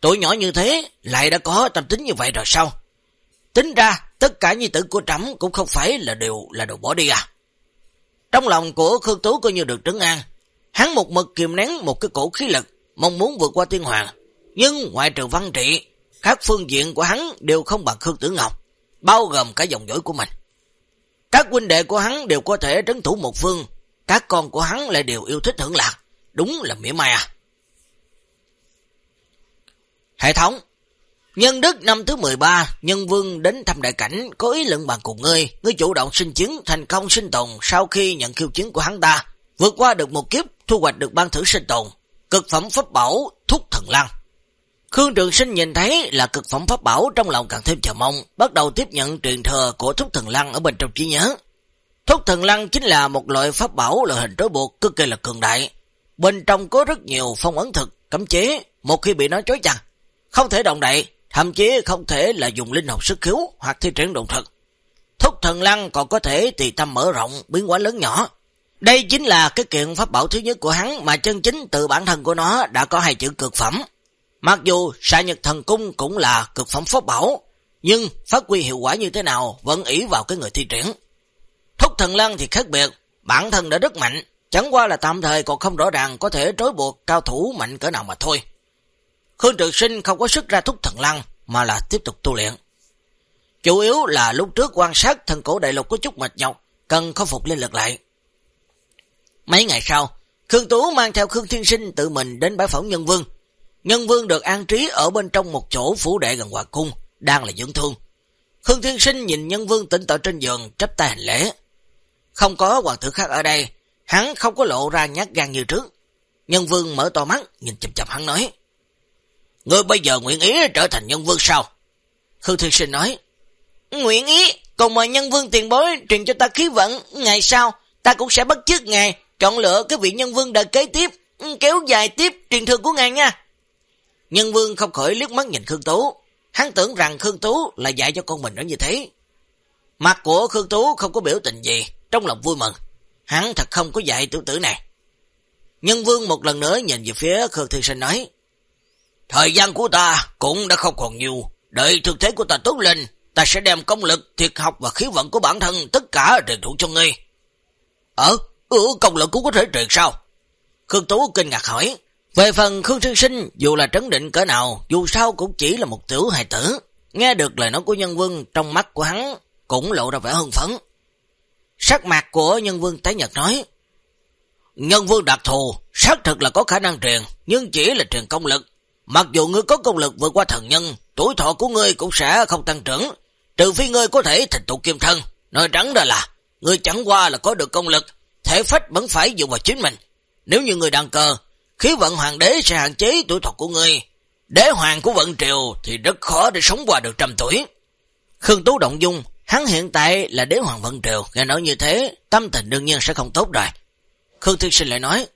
Tuổi nhỏ như thế lại đã có tâm tính như vậy rồi sao? Tính ra tất cả nhi tử của trẫm cũng không phải là đều là đồ bỏ đi à. Trong lòng của Khương Tú coi như được trấn an, hắn một mực kiềm nén một cái cổ khí lực, mong muốn vượt qua tiên hoàng. Nhưng ngoại trừ văn trị, các phương diện của hắn đều không bằng Khương Tử Ngọc, bao gồm cả dòng dõi của mình. Các huynh đệ của hắn đều có thể trấn thủ một phương, các con của hắn lại đều yêu thích hưởng lạc, đúng là mỉa mai à. Hệ thống Nhân đức năm thứ 13, nhân vương đến thăm đại cảnh, có ý luận bàn cùng ngươi, ngươi chủ động sinh chứng, thành công sinh tồn sau khi nhận khiêu chứng của hắn ta, vượt qua được một kiếp, thu hoạch được ban thử sinh tồn, cực phẩm pháp bảo, thúc thần lăng. Khương Trường Sinh nhìn thấy là cực phẩm pháp bảo trong lòng càng thêm chờ mong, bắt đầu tiếp nhận truyền thừa của thúc thần lăng ở bên trong trí nhớ. Thúc thần lăng chính là một loại pháp bảo loại hình trói buộc cực kỳ là cường đại. Bên trong có rất nhiều phong ấn thực, cấm chế, một khi bị nó trói chặt, không thể động đậy, thậm chí không thể là dùng linh học sức khiếu hoặc thi triển động thực. Thúc thần lăng còn có thể tùy tâm mở rộng, biến hóa lớn nhỏ. Đây chính là cái kiện pháp bảo thứ nhất của hắn mà chân chính từ bản thân của nó đã có hai chữ cực phẩm. Mặc dù xạ nhật thần cung cũng là cực phẩm pháp bảo, nhưng phát huy hiệu quả như thế nào vẫn ý vào cái người thi triển. Thần lăng thì khác biệt, bản thân đã rất mạnh, chẳng qua là tạm thời còn không rõ ràng có thể trói buộc cao thủ mạnh cỡ nào mà thôi. Khương Trực Sinh không có sức ra thúc thần lăng, mà là tiếp tục tu luyện. Chủ yếu là lúc trước quan sát thần cổ đại lục có chút mệt nhọc, cần khôi phục linh lực lại. Mấy ngày sau, Khương Tú mang theo Khương Thiên Sinh tự mình đến bãi phỏng Nhân Vương. Nhân Vương được an trí ở bên trong một chỗ phủ đệ gần Hòa Cung, đang là dưỡng thương. Khương Thiên Sinh nhìn Nhân Vương tỉnh tọa trên giường, chấp tay hành lễ. Không có hoàng tử khác ở đây, hắn không có lộ ra nhát gan như trước. Nhân Vương mở to mắt, nhìn chậm chậm hắn nói. Ngươi bây giờ nguyện ý trở thành Nhân Vương sao? Khương Thiên Sinh nói. Nguyện ý, còn mời Nhân Vương tiền bối truyền cho ta khí vận, ngày sau ta cũng sẽ bắt chước ngài chọn lựa cái vị nhân vương đời kế tiếp, kéo dài tiếp truyền thừa của ngài nha. Nhân vương không khỏi liếc mắt nhìn Khương Tú. Hắn tưởng rằng Khương Tú là dạy cho con mình nó như thế. Mặt của Khương Tú không có biểu tình gì, trong lòng vui mừng. Hắn thật không có dạy tiểu tử này. Nhân vương một lần nữa nhìn về phía Khương Thiên Sinh nói. Thời gian của ta cũng đã không còn nhiều. Đợi thực thế của ta tốt lên, ta sẽ đem công lực, thiệt học và khí vận của bản thân tất cả truyền thụ cho ngươi. Ờ, Ừ, công lực cũng có thể truyền sao? Khương Tú kinh ngạc hỏi. Về phần Khương Thiên Sinh, dù là trấn định cỡ nào, dù sao cũng chỉ là một tiểu hài tử. Nghe được lời nói của nhân vương, trong mắt của hắn cũng lộ ra vẻ hưng phấn. Sắc mặt của nhân vương tái nhật nói, Nhân vương đặc thù, xác thực là có khả năng truyền, nhưng chỉ là truyền công lực. Mặc dù ngươi có công lực vượt qua thần nhân, tuổi thọ của ngươi cũng sẽ không tăng trưởng, trừ phi ngươi có thể thành tụ kim thân. Nói trắng ra là, ngươi chẳng qua là có được công lực, thể phách vẫn phải dựa vào chính mình. Nếu như người đang cờ, khí vận hoàng đế sẽ hạn chế tuổi thọ của ngươi Đế hoàng của vận triều thì rất khó để sống qua được trăm tuổi. Khương Tú Động Dung, hắn hiện tại là đế hoàng vận triều, nghe nói như thế, tâm tình đương nhiên sẽ không tốt rồi. Khương Thiên Sinh lại nói,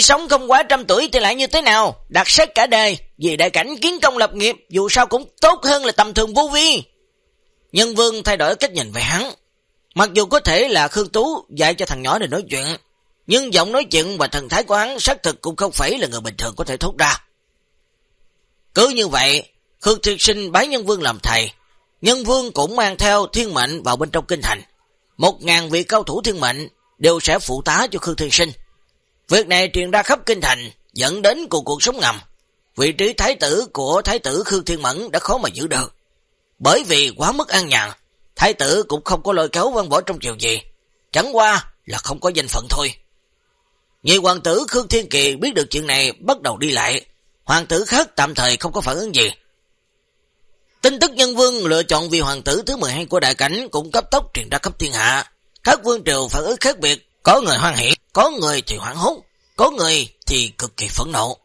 Sống không quá trăm tuổi thì lại như thế nào? Đặc sắc cả đời, vì đại cảnh kiến công lập nghiệp, dù sao cũng tốt hơn là tầm thường vô vi. Nhân vương thay đổi cách nhìn về hắn, Mặc dù có thể là Khương Tú dạy cho thằng nhỏ này nói chuyện, nhưng giọng nói chuyện và thần thái của hắn xác thực cũng không phải là người bình thường có thể thốt ra. Cứ như vậy, Khương Thiên Sinh bái Nhân Vương làm thầy, Nhân Vương cũng mang theo thiên mệnh vào bên trong kinh thành. Một ngàn vị cao thủ thiên mệnh đều sẽ phụ tá cho Khương Thiên Sinh. Việc này truyền ra khắp kinh thành, dẫn đến cuộc cuộc sống ngầm. Vị trí thái tử của thái tử Khương Thiên Mẫn đã khó mà giữ được. Bởi vì quá mức an nhàn, thái tử cũng không có lời kéo văn võ trong chiều gì, chẳng qua là không có danh phận thôi. Nhị hoàng tử Khương Thiên Kỳ biết được chuyện này bắt đầu đi lại, hoàng tử khác tạm thời không có phản ứng gì. Tin tức nhân vương lựa chọn vị hoàng tử thứ 12 của đại cảnh cũng cấp tốc truyền ra khắp thiên hạ. Các vương triều phản ứng khác biệt, có người hoan hỷ, có người thì hoảng hốt, có người thì cực kỳ phẫn nộ.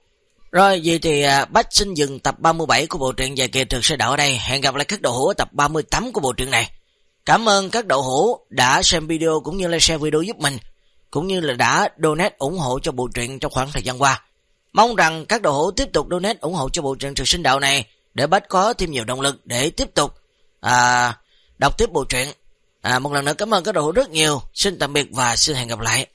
Rồi, vậy thì à, Bách xin dừng tập 37 của bộ truyện dài kỳ trường sư đạo ở đây. Hẹn gặp lại các đậu hữu ở tập 38 của bộ truyện này. Cảm ơn các đậu hữu đã xem video cũng như là share video giúp mình, cũng như là đã donate ủng hộ cho bộ truyện trong khoảng thời gian qua. Mong rằng các đậu hữu tiếp tục donate ủng hộ cho bộ truyện trường sinh đạo này để Bách có thêm nhiều động lực để tiếp tục à, đọc tiếp bộ truyện. À, một lần nữa cảm ơn các đội hữu rất nhiều. Xin tạm biệt và xin hẹn gặp lại.